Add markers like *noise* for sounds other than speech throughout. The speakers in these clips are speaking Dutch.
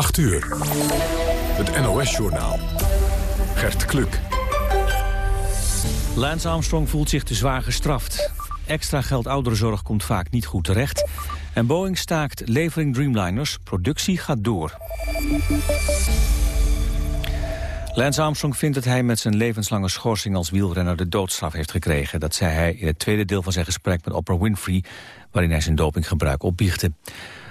8 uur. Het NOS-journaal. Gert Kluk. Lance Armstrong voelt zich te zwaar gestraft. Extra geld ouderenzorg komt vaak niet goed terecht. En Boeing staakt levering Dreamliners. Productie gaat door. Lance Armstrong vindt dat hij met zijn levenslange schorsing als wielrenner de doodstraf heeft gekregen. Dat zei hij in het tweede deel van zijn gesprek met Oprah Winfrey, waarin hij zijn dopinggebruik opbiechte.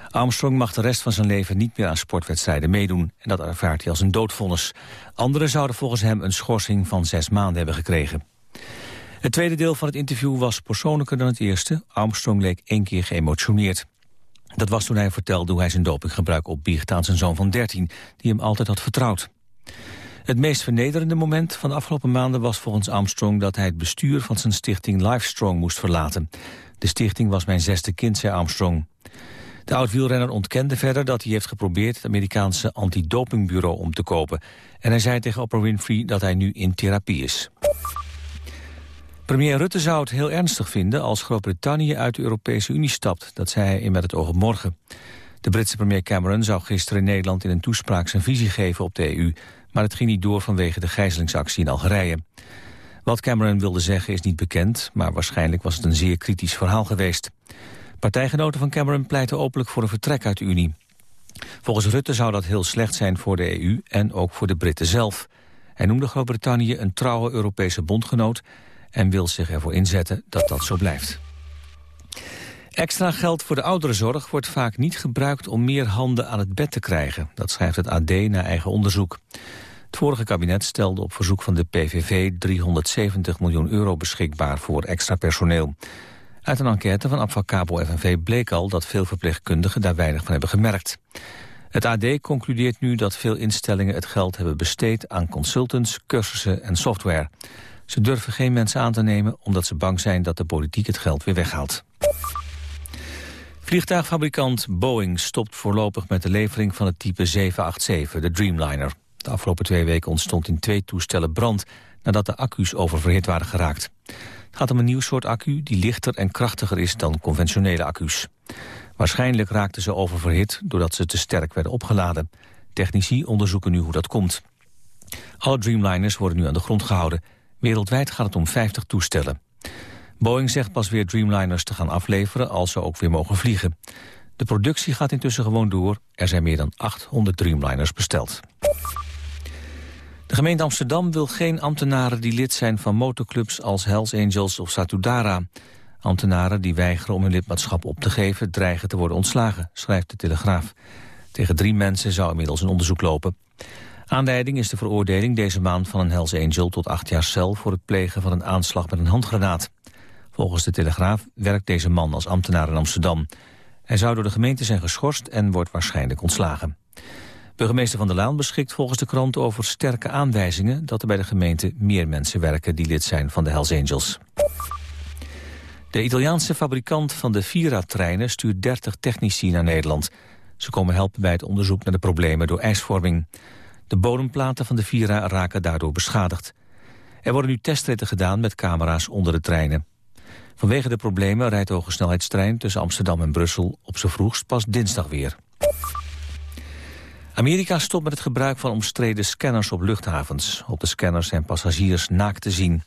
Armstrong mag de rest van zijn leven niet meer aan sportwedstrijden meedoen. En dat ervaart hij als een doodvonnis. Anderen zouden volgens hem een schorsing van zes maanden hebben gekregen. Het tweede deel van het interview was persoonlijker dan het eerste. Armstrong leek één keer geëmotioneerd. Dat was toen hij vertelde hoe hij zijn dopinggebruik opbiecht aan zijn zoon van 13, die hem altijd had vertrouwd. Het meest vernederende moment van de afgelopen maanden was volgens Armstrong dat hij het bestuur van zijn stichting Livestrong moest verlaten. De stichting was mijn zesde kind, zei Armstrong. De oud-wielrenner ontkende verder dat hij heeft geprobeerd het Amerikaanse antidopingbureau om te kopen. En hij zei tegen Oprah Winfrey dat hij nu in therapie is. Premier Rutte zou het heel ernstig vinden als Groot-Brittannië uit de Europese Unie stapt. Dat zei hij in Met het oog op morgen. De Britse premier Cameron zou gisteren in Nederland in een toespraak zijn visie geven op de EU. Maar het ging niet door vanwege de gijzelingsactie in Algerije. Wat Cameron wilde zeggen is niet bekend, maar waarschijnlijk was het een zeer kritisch verhaal geweest. Partijgenoten van Cameron pleiten openlijk voor een vertrek uit de Unie. Volgens Rutte zou dat heel slecht zijn voor de EU en ook voor de Britten zelf. Hij noemde Groot-Brittannië een trouwe Europese bondgenoot... en wil zich ervoor inzetten dat dat zo blijft. Extra geld voor de ouderenzorg wordt vaak niet gebruikt om meer handen aan het bed te krijgen. Dat schrijft het AD naar eigen onderzoek. Het vorige kabinet stelde op verzoek van de PVV 370 miljoen euro beschikbaar voor extra personeel. Uit een enquête van Abfacabo FNV bleek al dat veel verpleegkundigen daar weinig van hebben gemerkt. Het AD concludeert nu dat veel instellingen het geld hebben besteed aan consultants, cursussen en software. Ze durven geen mensen aan te nemen omdat ze bang zijn dat de politiek het geld weer weghaalt. Vliegtuigfabrikant Boeing stopt voorlopig met de levering van het type 787, de Dreamliner. De afgelopen twee weken ontstond in twee toestellen brand nadat de accu's oververhit waren geraakt. Het gaat om een nieuw soort accu die lichter en krachtiger is dan conventionele accu's. Waarschijnlijk raakten ze oververhit doordat ze te sterk werden opgeladen. Technici onderzoeken nu hoe dat komt. Alle Dreamliners worden nu aan de grond gehouden. Wereldwijd gaat het om 50 toestellen. Boeing zegt pas weer Dreamliners te gaan afleveren als ze ook weer mogen vliegen. De productie gaat intussen gewoon door. Er zijn meer dan 800 Dreamliners besteld. De gemeente Amsterdam wil geen ambtenaren die lid zijn van motorclubs als Hells Angels of Satudara. Ambtenaren die weigeren om hun lidmaatschap op te geven dreigen te worden ontslagen, schrijft de Telegraaf. Tegen drie mensen zou inmiddels een onderzoek lopen. Aanleiding is de veroordeling deze maand van een Hells Angel tot acht jaar cel voor het plegen van een aanslag met een handgranaat. Volgens de Telegraaf werkt deze man als ambtenaar in Amsterdam. Hij zou door de gemeente zijn geschorst en wordt waarschijnlijk ontslagen. Burgemeester Van der Laan beschikt volgens de krant over sterke aanwijzingen... dat er bij de gemeente meer mensen werken die lid zijn van de Hells Angels. De Italiaanse fabrikant van de Vira-treinen stuurt 30 technici naar Nederland. Ze komen helpen bij het onderzoek naar de problemen door ijsvorming. De bodemplaten van de Vira raken daardoor beschadigd. Er worden nu testritten gedaan met camera's onder de treinen. Vanwege de problemen rijdt de hogesnelheidstrein tussen Amsterdam en Brussel op z'n vroegst pas dinsdag weer. Amerika stopt met het gebruik van omstreden scanners op luchthavens. Op de scanners zijn passagiers naakt te zien.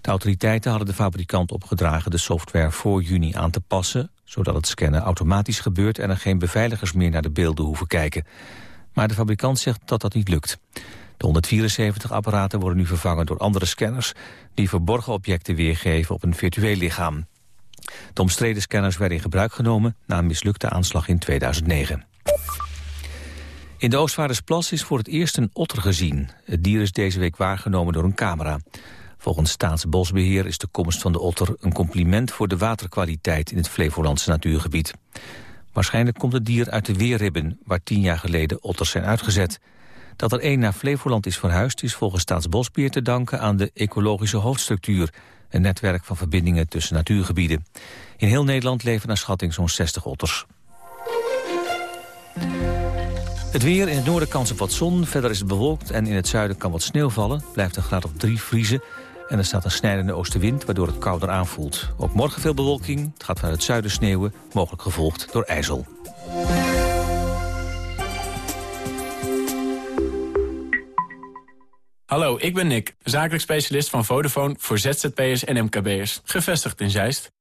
De autoriteiten hadden de fabrikant opgedragen de software voor juni aan te passen... zodat het scannen automatisch gebeurt en er geen beveiligers meer naar de beelden hoeven kijken. Maar de fabrikant zegt dat dat niet lukt. De 174 apparaten worden nu vervangen door andere scanners... die verborgen objecten weergeven op een virtueel lichaam. De omstreden scanners werden in gebruik genomen na een mislukte aanslag in 2009. In de Oostvaardersplas is voor het eerst een otter gezien. Het dier is deze week waargenomen door een camera. Volgens Staatsbosbeheer is de komst van de otter een compliment voor de waterkwaliteit in het Flevolandse natuurgebied. Waarschijnlijk komt het dier uit de Weerribben, waar tien jaar geleden otters zijn uitgezet. Dat er één naar Flevoland is verhuisd is volgens Staatsbosbeheer te danken aan de ecologische hoofdstructuur, een netwerk van verbindingen tussen natuurgebieden. In heel Nederland leven naar schatting zo'n 60 otters. Het weer, in het noorden kans op wat zon, verder is het bewolkt... en in het zuiden kan wat sneeuw vallen, blijft een graad op 3 vriezen... en er staat een snijdende oostenwind, waardoor het kouder aanvoelt. Ook morgen veel bewolking, het gaat vanuit het zuiden sneeuwen... mogelijk gevolgd door ijzel. Hallo, ik ben Nick, zakelijk specialist van Vodafone voor ZZP'ers en MKB'ers, gevestigd in Zeist.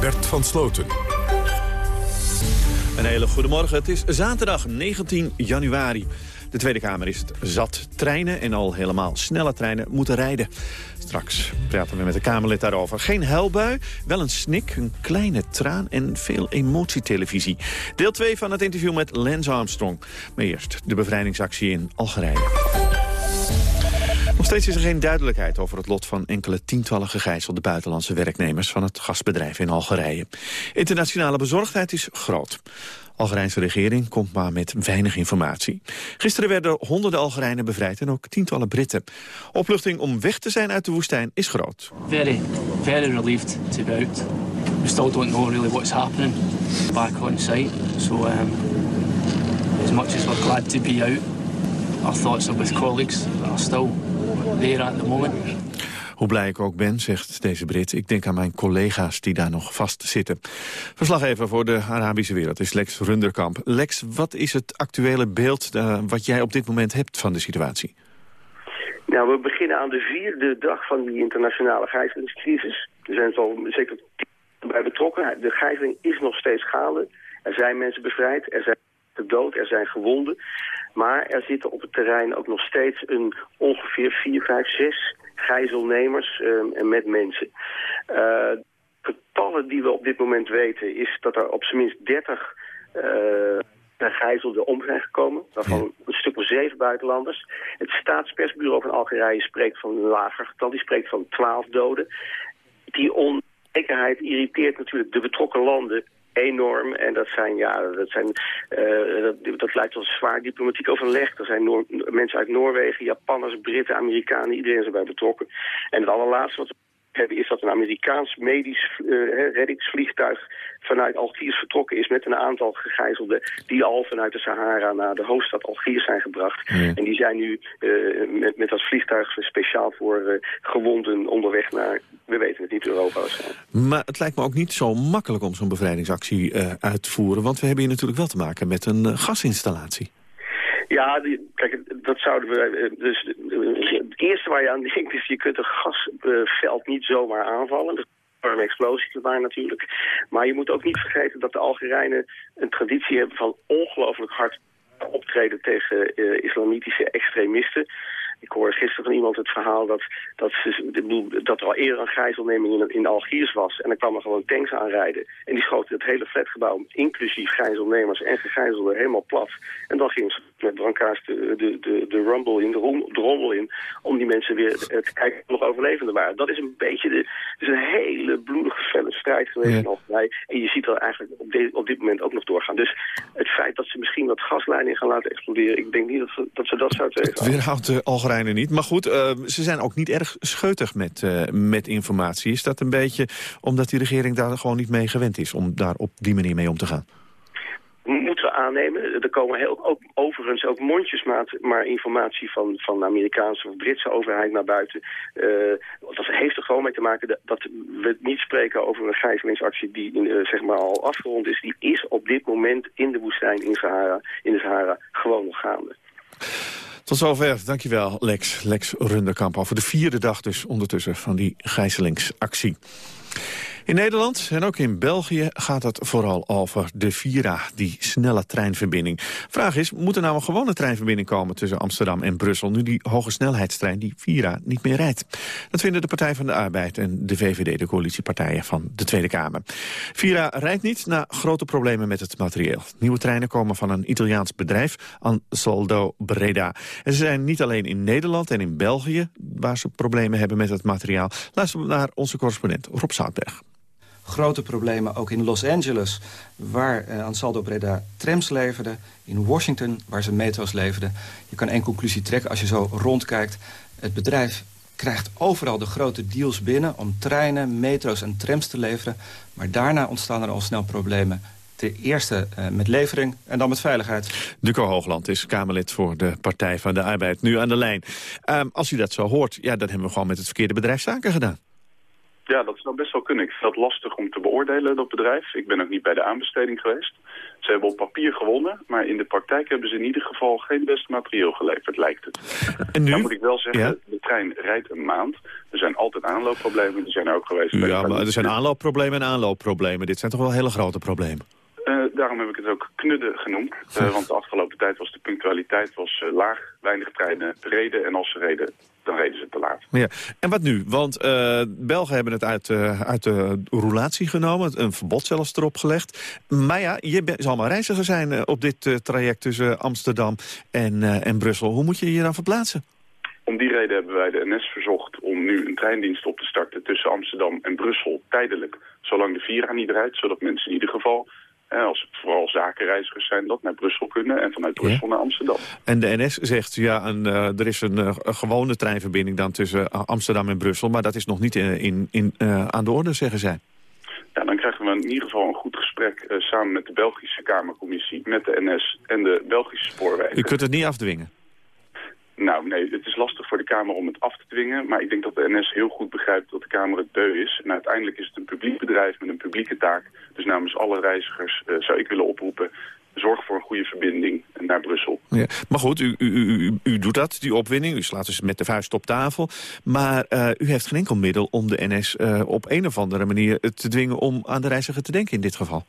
Bert van Sloten. Een hele goede morgen. Het is zaterdag 19 januari. De Tweede Kamer is het zat. Treinen en al helemaal snelle treinen moeten rijden. Straks praten we met de Kamerlid daarover. Geen huilbui, wel een snik, een kleine traan en veel emotietelevisie. Deel 2 van het interview met Lance Armstrong. Maar eerst de bevrijdingsactie in Algerije. Steeds is er geen duidelijkheid over het lot van enkele tientallen gegijzelde buitenlandse werknemers van het gasbedrijf in Algerije. Internationale bezorgdheid is groot. Algerijnse regering komt maar met weinig informatie. Gisteren werden honderden Algerijnen bevrijd en ook tientallen Britten. Opluchting om weg te zijn uit de woestijn is groot. Very, very relieved to be out. We still don't know really what's happening back on site. So um, as much as we're glad to be out, our thoughts are with colleagues that are still there at the moment. Hoe blij ik ook ben, zegt deze Brit, ik denk aan mijn collega's die daar nog vast zitten. Verslaggever voor de Arabische wereld is Lex Runderkamp. Lex, wat is het actuele beeld uh, wat jij op dit moment hebt van de situatie? Nou, we beginnen aan de vierde dag van die internationale gijzelingscrisis. Er zijn al zeker tien bij betrokken. De gijzeling is nog steeds gaande. Er zijn mensen bevrijd, er zijn de dood, er zijn gewonden. Maar er zitten op het terrein ook nog steeds een ongeveer 4, 5, 6 gijzelnemers uh, met mensen. Uh, getallen die we op dit moment weten is dat er op zijn minst 30 uh, gijzelden om zijn gekomen. Waarvan een stuk of zeven buitenlanders. Het staatspersbureau van Algerije spreekt van een lager getal. Die spreekt van 12 doden. Die onzekerheid irriteert natuurlijk de betrokken landen enorm. En dat zijn, ja, dat zijn, uh, dat, dat lijkt als zwaar diplomatiek overleg. Er zijn Noor mensen uit Noorwegen, Japanners, Britten, Amerikanen, iedereen is erbij betrokken. En het allerlaatste wat hebben is dat een Amerikaans medisch uh, reddingsvliegtuig vanuit Algiers vertrokken is met een aantal gegijzelden die al vanuit de Sahara naar de hoofdstad Algiers zijn gebracht. En die zijn nu uh, met, met dat vliegtuig speciaal voor uh, gewonden onderweg naar, we weten het niet, Europa. Maar het lijkt me ook niet zo makkelijk om zo'n bevrijdingsactie uit te voeren, want we hebben hier natuurlijk wel te maken met een gasinstallatie. Ja, die, kijk, dat zouden we... Dus het eerste waar je aan denkt is, je kunt een gasveld niet zomaar aanvallen. Explosies waren natuurlijk. Maar je moet ook niet vergeten dat de Algerijnen een traditie hebben van ongelooflijk hard optreden tegen uh, islamitische extremisten. Ik hoorde gisteren van iemand het verhaal dat, dat, ze, dat er al eerder een gijzelneming in, in Algiers was. En dan kwamen gewoon tanks aanrijden. En die schoten het hele flatgebouw, inclusief gijzelnemers en gegijzelden, helemaal plat. En dan gingen ze met brancards de, de, de, de rumble in, de, rom, de rommel in, om die mensen weer te kijken of nog overlevenden waren. Dat is een beetje de, is een hele bloedige, felle strijd geweest ja. in En je ziet er eigenlijk op, de, op dit moment ook nog doorgaan. Dus het feit dat ze misschien wat gasleidingen gaan laten exploderen, ik denk niet dat ze dat, ze dat zou tegenhouden. Weerhoudt de Niet. Maar goed, uh, ze zijn ook niet erg scheutig met, uh, met informatie. Is dat een beetje omdat die regering daar gewoon niet mee gewend is... om daar op die manier mee om te gaan? Moeten we aannemen. Er komen heel, ook, overigens ook mondjesmaat maar informatie van, van de Amerikaanse of Britse overheid naar buiten. Uh, dat heeft er gewoon mee te maken dat, we niet spreken over een gijzelingsactie die zeg maar al afgerond is. Die is op dit moment in de woestijn in, Sahara, in de Sahara gewoon nog gaande. Tot zover, dankjewel Lex, Lex Runderkamp. Voor de vierde dag dus ondertussen van die gijzelingsactie. In Nederland en ook in België gaat het vooral over de Vira, die snelle treinverbinding. Vraag is, moet er nou een gewone treinverbinding komen tussen Amsterdam en Brussel... nu die hoge snelheidstrein, die Vira, niet meer rijdt? Dat vinden de Partij van de Arbeid en de VVD, de coalitiepartijen van de Tweede Kamer. Vira rijdt niet na grote problemen met het materieel. Nieuwe treinen komen van een Italiaans bedrijf, Ansaldo Breda. En ze zijn niet alleen in Nederland en in België... waar ze problemen hebben met het materiaal. Luisteren we naar onze correspondent Rob Zoutberg grote problemen ook in Los Angeles... waar uh, Ansaldo Breda trams leverde. In Washington, waar ze metro's leverden. Je kan één conclusie trekken als je zo rondkijkt. Het bedrijf krijgt overal de grote deals binnen... om treinen, metro's en trams te leveren. Maar daarna ontstaan er al snel problemen. Ten eerste uh, met levering en dan met veiligheid. Duco Hoogland is Kamerlid voor de Partij van de Arbeid. Nu aan de lijn. Um, als u dat zo hoort, ja, dan hebben we gewoon met het verkeerde bedrijf zaken gedaan. Ja, dat zou best wel kunnen. Ik vind dat lastig om te beoordelen, dat bedrijf. Ik ben ook niet bij de aanbesteding geweest. Ze hebben op papier gewonnen, maar in de praktijk hebben ze in ieder geval geen best materieel geleverd, lijkt het. En nu? Dan moet ik wel zeggen, de trein rijdt een maand. Er zijn altijd aanloopproblemen, die zijn er ook geweest. Ja, maar er zijn aanloopproblemen en aanloopproblemen. Dit zijn toch wel hele grote problemen? Uh, daarom heb ik het ook knudden genoemd. Uh, *laughs* want de afgelopen tijd was de punctualiteit was, uh, laag. Weinig treinen reden. En als ze reden, dan reden ze te laat. Ja. En wat nu? Want Belgen hebben het uit, uit de roulatie genomen. Een verbod zelfs erop gelegd. Maar ja, je zal maar reiziger zijn op dit traject tussen Amsterdam en, en Brussel. Hoe moet je je dan verplaatsen? Om die reden hebben wij de NS verzocht om nu een treindienst op te starten tussen Amsterdam en Brussel tijdelijk, zolang de Vira niet rijdt, zodat mensen in ieder geval als het vooral zakenreizigers zijn dat naar Brussel kunnen en vanuit Brussel naar Amsterdam. En de NS zegt, ja, een, uh, er is een, uh, een, gewone treinverbinding dan tussen Amsterdam en Brussel, maar dat is nog niet in, in, in uh, aan de orde, zeggen zij. Ja, dan krijgen we in ieder geval een goed gesprek samen met de Belgische Kamercommissie, met de NS en de Belgische spoorwegen. U kunt het niet afdwingen? Nou, nee, het is lastig voor de Kamer om het af te dwingen. Maar ik denk dat de NS heel goed begrijpt dat de Kamer het deu is. En uiteindelijk is het een publiek bedrijf met een publieke taak. Dus namens alle reizigers uh, zou ik willen oproepen... zorg voor een goede verbinding naar Brussel. Ja, maar goed, u, u, u, u, doet dat, die opwinning. U slaat dus met de vuist op tafel. Maar uh, u heeft geen enkel middel om de NS uh, op een of andere manier te dwingen... om aan de reiziger te denken in dit geval.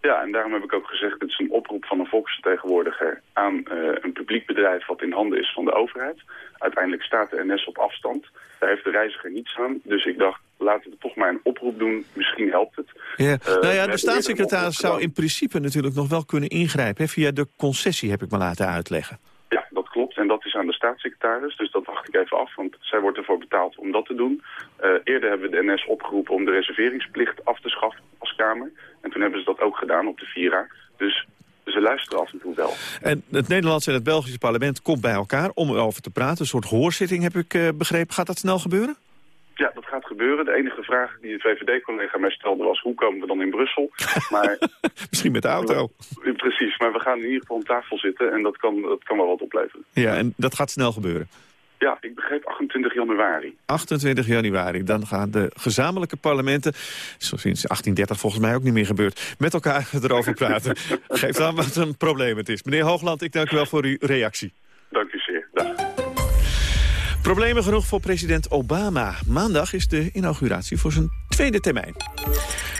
Ja, en daarom heb ik ook gezegd, het is een oproep van een volksvertegenwoordiger aan uh, een publiek bedrijf wat in handen is van de overheid. Uiteindelijk staat de NS op afstand. Daar heeft de reiziger niets aan. Dus ik dacht, laten we toch maar een oproep doen. Misschien helpt het. Ja. Uh, nou ja, de staatssecretaris zou in principe natuurlijk nog wel kunnen ingrijpen. Hè? Via de concessie heb ik me laten uitleggen. Ja, dat klopt. En dat is aan de staatssecretaris. Dus dat wacht ik even af, want zij wordt ervoor betaald om dat te doen. Uh, eerder hebben we de NS opgeroepen om de reserveringsplicht af te schaffen als Kamer. En toen hebben ze dat ook gedaan op de Vira. Dus ze luisteren af en toe wel. En het Nederlandse en het Belgische parlement komt bij elkaar om erover te praten. Een soort hoorzitting heb ik uh, begrepen. Gaat dat snel gebeuren? Ja, dat gaat gebeuren. De enige vraag die de VVD-collega mij stelde was... hoe komen we dan in Brussel? Maar, *laughs* Misschien met de auto. We, precies, maar we gaan in ieder geval om tafel zitten... en dat kan, dat kan wel wat opleveren. Ja, en dat gaat snel gebeuren? Ja, ik begreep 28 januari. 28 januari. Dan gaan de gezamenlijke parlementen, zo sinds 1830 volgens mij ook niet meer gebeurd, met elkaar *laughs* erover praten. *laughs* Geeft aan wat een probleem het is. Meneer Hoogland, ik dank u wel voor uw reactie. Dank u zeer. Dag. Problemen genoeg voor president Obama. Maandag is de inauguratie voor zijn tweede termijn.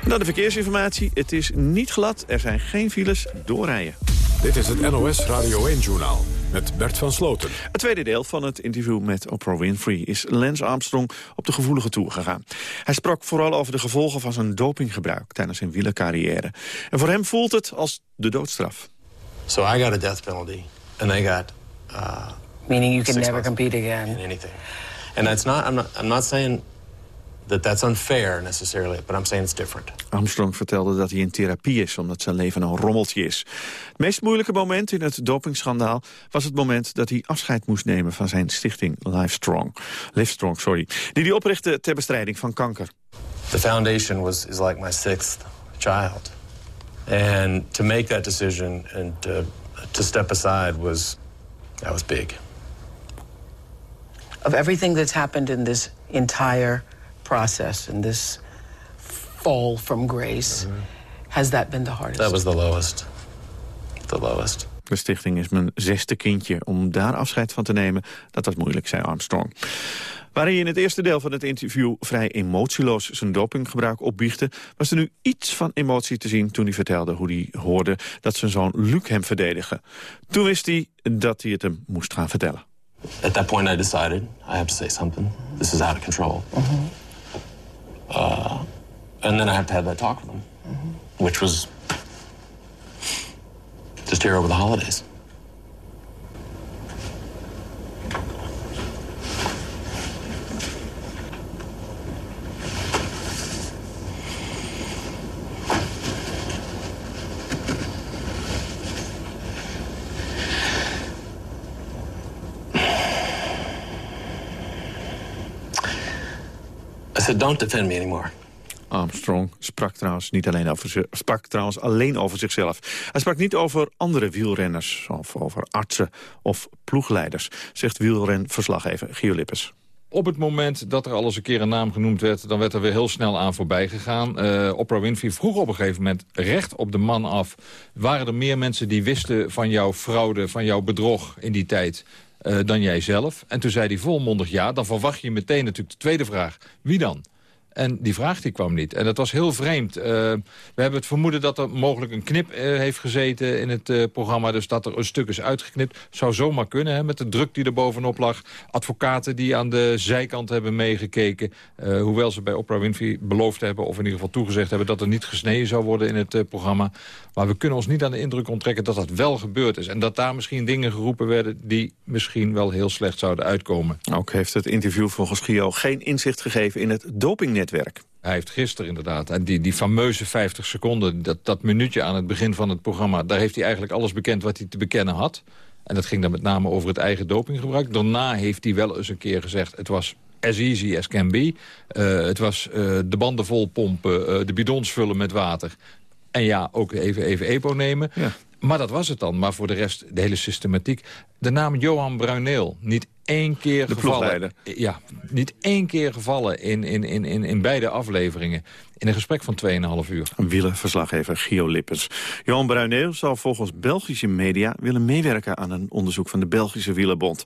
En dan de verkeersinformatie. Het is niet glad, er zijn geen files, doorrijden. Dit is het NOS Radio 1-journaal met Bert van Sloten. Het tweede deel van het interview met Oprah Winfrey is Lance Armstrong op de gevoelige toer gegaan. Hij sprak vooral over de gevolgen van zijn dopinggebruik tijdens zijn wielercarrière. En voor hem voelt het als de doodstraf. So I got a death penalty and I got uh, meaning you can never compete again in anything. And that's not I'm not I'm not saying that that's unfair necessarily, but I'm saying it's different. Armstrong vertelde dat hij in therapie is, omdat zijn leven een rommeltje is. Het meest moeilijke moment in het dopingschandaal was het moment dat hij afscheid moest nemen van zijn stichting Livestrong, Livestrong, sorry, die hij oprichtte ter bestrijding van kanker. The foundation was is like my sixth child. And to make that decision and to, to step aside was that was big. Of everything that's happened in this entire process and this fall from grace, mm -hmm. has that been the hardest? That was the lowest. The lowest. De stichting is mijn zesde kindje. Om daar afscheid van te nemen, dat was moeilijk, zei Armstrong. Waar hij in het eerste deel van het interview vrij emotieloos zijn dopinggebruik opbiechte... was er nu iets van emotie te zien toen hij vertelde hoe hij hoorde dat zijn zoon Luc hem verdedigde. Toen wist hij dat hij het hem moest gaan vertellen. At that point, I decided I have to say something. This is out of control. Uh, and then I have to have that talk with him, which was just here over the holidays. Said, don't defend me anymore. Armstrong sprak trouwens, niet alleen over, sprak trouwens alleen over zichzelf. Hij sprak niet over andere wielrenners of over artsen of ploegleiders, zegt wielrenverslaggever Gio Lippes. Op het moment dat er al eens een keer een naam genoemd werd... dan werd er weer heel snel aan voorbij gegaan. Eh Oprah Winfrey vroeg op een gegeven moment recht op de man af... waren er meer mensen die wisten van jouw fraude, van jouw bedrog in die tijd... eh, dan jij zelf? En toen zei hij volmondig ja. Dan verwacht je meteen natuurlijk de tweede vraag. Wie dan? En die vraag die kwam niet. En dat was heel vreemd. Eh, we hebben het vermoeden dat er mogelijk een knip eh, heeft gezeten in het eh, programma. Dus dat er een stuk is uitgeknipt. Zou zomaar kunnen, hè, met de druk die er bovenop lag. Advocaten die aan de zijkant hebben meegekeken. Hoewel ze bij Oprah Winfrey beloofd hebben... of in ieder geval toegezegd hebben dat er niet gesneden zou worden in het programma. Maar we kunnen ons niet aan de indruk onttrekken dat dat wel gebeurd is. En dat daar misschien dingen geroepen werden... die misschien wel heel slecht zouden uitkomen. Ook heeft het interview volgens Gio geen inzicht gegeven in het dopingnetwerk. Hij heeft gisteren inderdaad, en die, die fameuze 50 seconden... Dat, dat minuutje aan het begin van het programma... daar heeft hij eigenlijk alles bekend wat hij te bekennen had. En dat ging dan met name over het eigen dopinggebruik. Daarna heeft hij wel eens een keer gezegd... het was as easy as can be. Eh, het was eh, de banden vol pompen, eh, de bidons vullen met water. En ja, ook even, even EPO nemen. Maar dat was het dan. Maar voor de rest, de hele systematiek. De naam Johan Bruineel, niet één keer De gevallen. ploegleider. Ja, niet één keer gevallen in, in, in, in, in beide afleveringen. In een gesprek van 2,5 uur. Wielenverslaggever Gio Lippens. Johan Bruineel zou volgens Belgische media willen meewerken aan een onderzoek van de Belgische Wielenbond.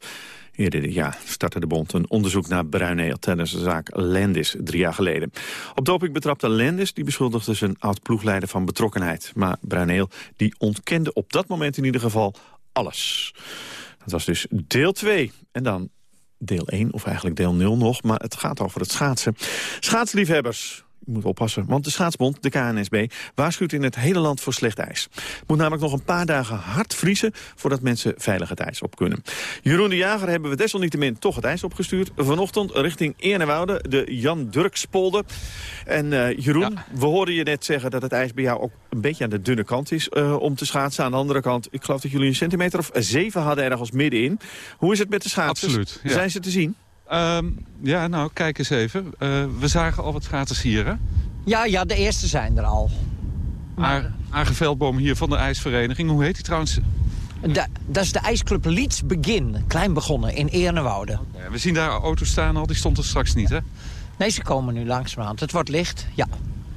Eerder dit jaar startte de bond een onderzoek naar Bruineel tijdens de zaak Lendis drie jaar geleden. Op doping betrapte Lendis, die beschuldigde zijn oud-ploegleider van betrokkenheid. Maar Bruineel die ontkende op dat moment in ieder geval alles. Dat was dus deel 2. En dan deel 1, of eigenlijk deel 0 nog, maar het gaat over het schaatsen. Schaatsliefhebbers, je moet oppassen, want de schaatsbond, de KNSB, waarschuwt in het hele land voor slecht ijs. Het moet namelijk nog een paar dagen hard vriezen voordat mensen veilig het ijs op kunnen. Jeroen de Jager hebben we desalniettemin toch het ijs opgestuurd. Vanochtend richting Eernewoude, de Jan Durkspolder. En eh, Jeroen, we hoorden je net zeggen dat het ijs bij jou ook een beetje aan de dunne kant is eh, om te schaatsen. Aan de andere kant, ik geloof dat jullie een centimeter of zeven hadden ergens middenin. Hoe is het met de schaatsers? Absoluut, ja. Zijn ze te zien? Ehm, ja, nou, kijk eens even. Eh, we zagen al wat schaatsers hier, hè? Ja, ja, de eerste zijn er al. Aar- Aage Veldboom hier van de ijsvereniging. Hoe heet die trouwens? Da- dat is de ijsclub Leeds Begin, klein begonnen, in Eernewoude. Ja, we zien daar auto's staan al, die stond er straks niet, hè? Nee, ze komen nu langzamerhand. Het wordt licht, ja.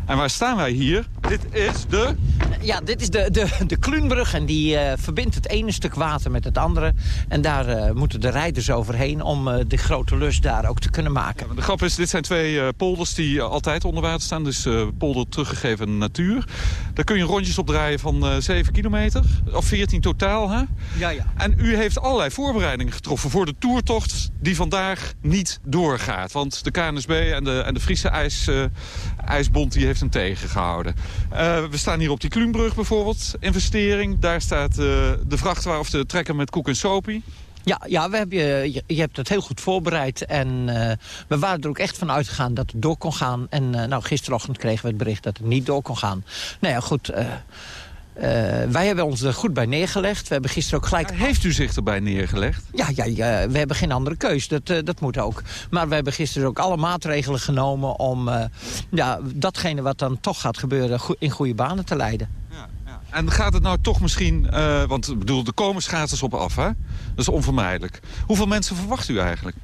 En waar staan wij hier? Dit is de... Ja, dit is de, de, de Kluunbrug en die eh, verbindt het ene stuk water met het andere. En daar eh, moeten de rijders overheen om eh, de grote lus daar ook te kunnen maken. De grap is, dit zijn twee polders die altijd onder water staan. Dus polder teruggegeven natuur. Daar kun je rondjes op draaien van eh 7 kilometer. Of 14 totaal, hè? Ja, ja. En u heeft allerlei voorbereidingen getroffen voor de toertocht die vandaag niet doorgaat. Want de KNSB en de, en de Friese IJs, IJsbond die heeft tegengehouden. Eh, we staan hier op die Kluunbrug bijvoorbeeld. Investering, daar staat eh, de vrachtwagen of de trekker met koek en sopie. Ja, ja we hebben, je, je- je hebt het heel goed voorbereid. En eh, we waren er ook echt van uitgegaan dat het door kon gaan. En eh, nou, gisterochtend kregen we het bericht dat het niet door kon gaan. Nou ja, goed. eh, eh, wij hebben ons er goed bij neergelegd. We hebben gisteren ook gelijk... Heeft u zich erbij neergelegd? Ja, ja, ja we hebben geen andere keus. Dat, eh, dat moet ook. Maar we hebben gisteren ook alle maatregelen genomen... om eh, ja, datgene wat dan toch gaat gebeuren go- in goede banen te leiden. En gaat het nou toch misschien... want ik bedoel, er komen schaatsers op af, hè? Dat is onvermijdelijk. Hoeveel mensen verwacht u eigenlijk?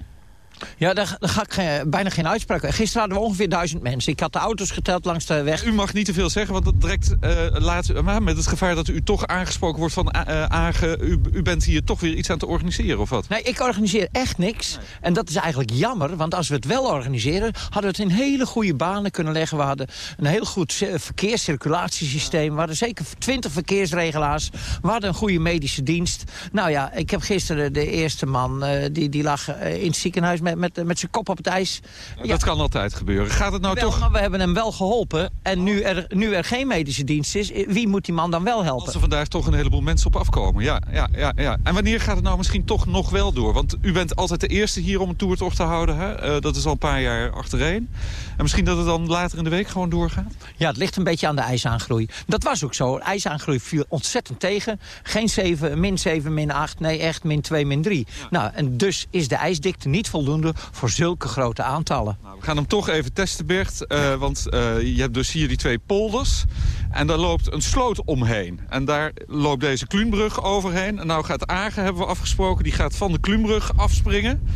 Ja, daar, daar ga ik geen- bijna geen uitspraak. Gisteren hadden we ongeveer duizend mensen. Ik had de auto's geteld langs de weg. U mag niet te veel zeggen, want dat direct eh, laat, maar met het gevaar dat u toch aangesproken wordt van eh, Agen. U, u bent hier toch weer iets aan te organiseren, of wat? Nee, ik organiseer echt niks. En dat is eigenlijk jammer, want als we het wel organiseren... hadden we het in hele goede banen kunnen leggen. We hadden een heel goed eh, verkeerscirculatiesysteem. We hadden zeker 20 verkeersregelaars. We hadden een goede medische dienst. Nou ja, ik heb gisteren de eerste man... eh, die, die lag eh, in het ziekenhuis met, met, met zijn kop op het ijs. Dat kan altijd gebeuren. Gaat het nou Wel, toch... maar we hebben hem wel geholpen. En nu er, nu er geen medische dienst is, eh, wie moet die man dan wel helpen? Als er vandaag toch een heleboel mensen op afkomen. Ja, ja, ja, ja. En wanneer gaat het nou misschien toch nog wel door? Want u bent altijd de eerste hier om een toertocht te houden. Hè? Eh, dat is al een paar jaar achtereen. En misschien dat het dan later in de week gewoon doorgaat? Ja, het ligt een beetje aan de ijsaangroei. Dat was ook zo. IJsaangroei viel ontzettend tegen. Geen 7, min 7, min 8. Nee, echt min 2, min 3. Nou, en dus is de ijsdikte niet voldoende voor zulke grote aantallen. Nou, we gaan hem toch even testen, Bert. eh, want eh, je hebt dus hier die twee polders. En daar loopt een sloot omheen. En daar loopt deze Kluunbrug overheen. En nou gaat Agen, hebben we afgesproken, die gaat van de Kluunbrug afspringen.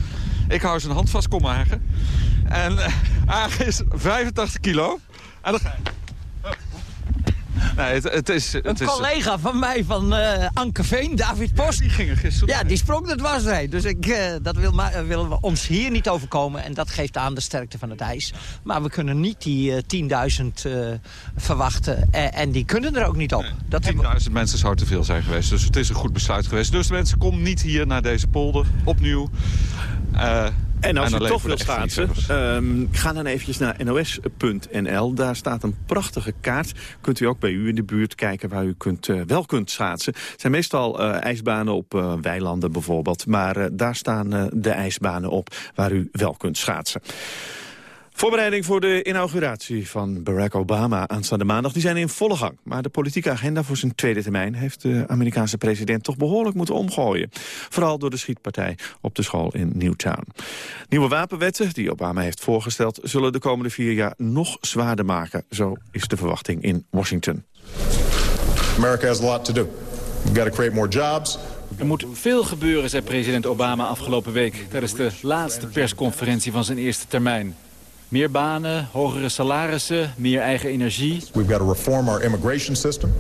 Ik hou zijn hand vast, kom Agen. En eh, Agen is 85 kilo. En dan ga je. Nee, het, het is... Het Een is, collega van mij van eh Ankeveen, David Post. die ging er gisteren Ja, die sprong het wasrij. Dus ik, eh, dat wil maar, eh, willen we ons hier niet overkomen. En dat geeft aan de sterkte van het ijs. Maar we kunnen niet die eh, 10.000 eh, verwachten. En, die kunnen er ook niet op. Dat 10.000 mensen zou te veel zijn geweest. Dus het is een goed besluit geweest. Dus mensen, kom niet hier naar deze polder. Opnieuw. En als je toch leven wil we echt schaatsen, ehm, ga dan eventjes naar nos.nl. Daar staat een prachtige kaart. Kunt u ook bij u in de buurt kijken waar u kunt, eh, wel kunt schaatsen. Het zijn meestal eh, ijsbanen op eh, weilanden bijvoorbeeld. Maar daar staan de ijsbanen op waar u wel kunt schaatsen. Voorbereiding voor de inauguratie van Barack Obama aanstaande maandag... die zijn in volle gang. Maar de politieke agenda voor zijn tweede termijn... heeft de Amerikaanse president toch behoorlijk moeten omgooien. Vooral door de schietpartij op de school in Newtown. Nieuwe wapenwetten die Obama heeft voorgesteld... zullen de komende vier jaar nog zwaarder maken. Zo is de verwachting in Washington. America has a lot to do. We've got to create more jobs. Er moet veel gebeuren, zei president Obama afgelopen week... tijdens de laatste persconferentie van zijn eerste termijn. Meer banen, hogere salarissen, meer eigen energie. We've got to reform our immigration system.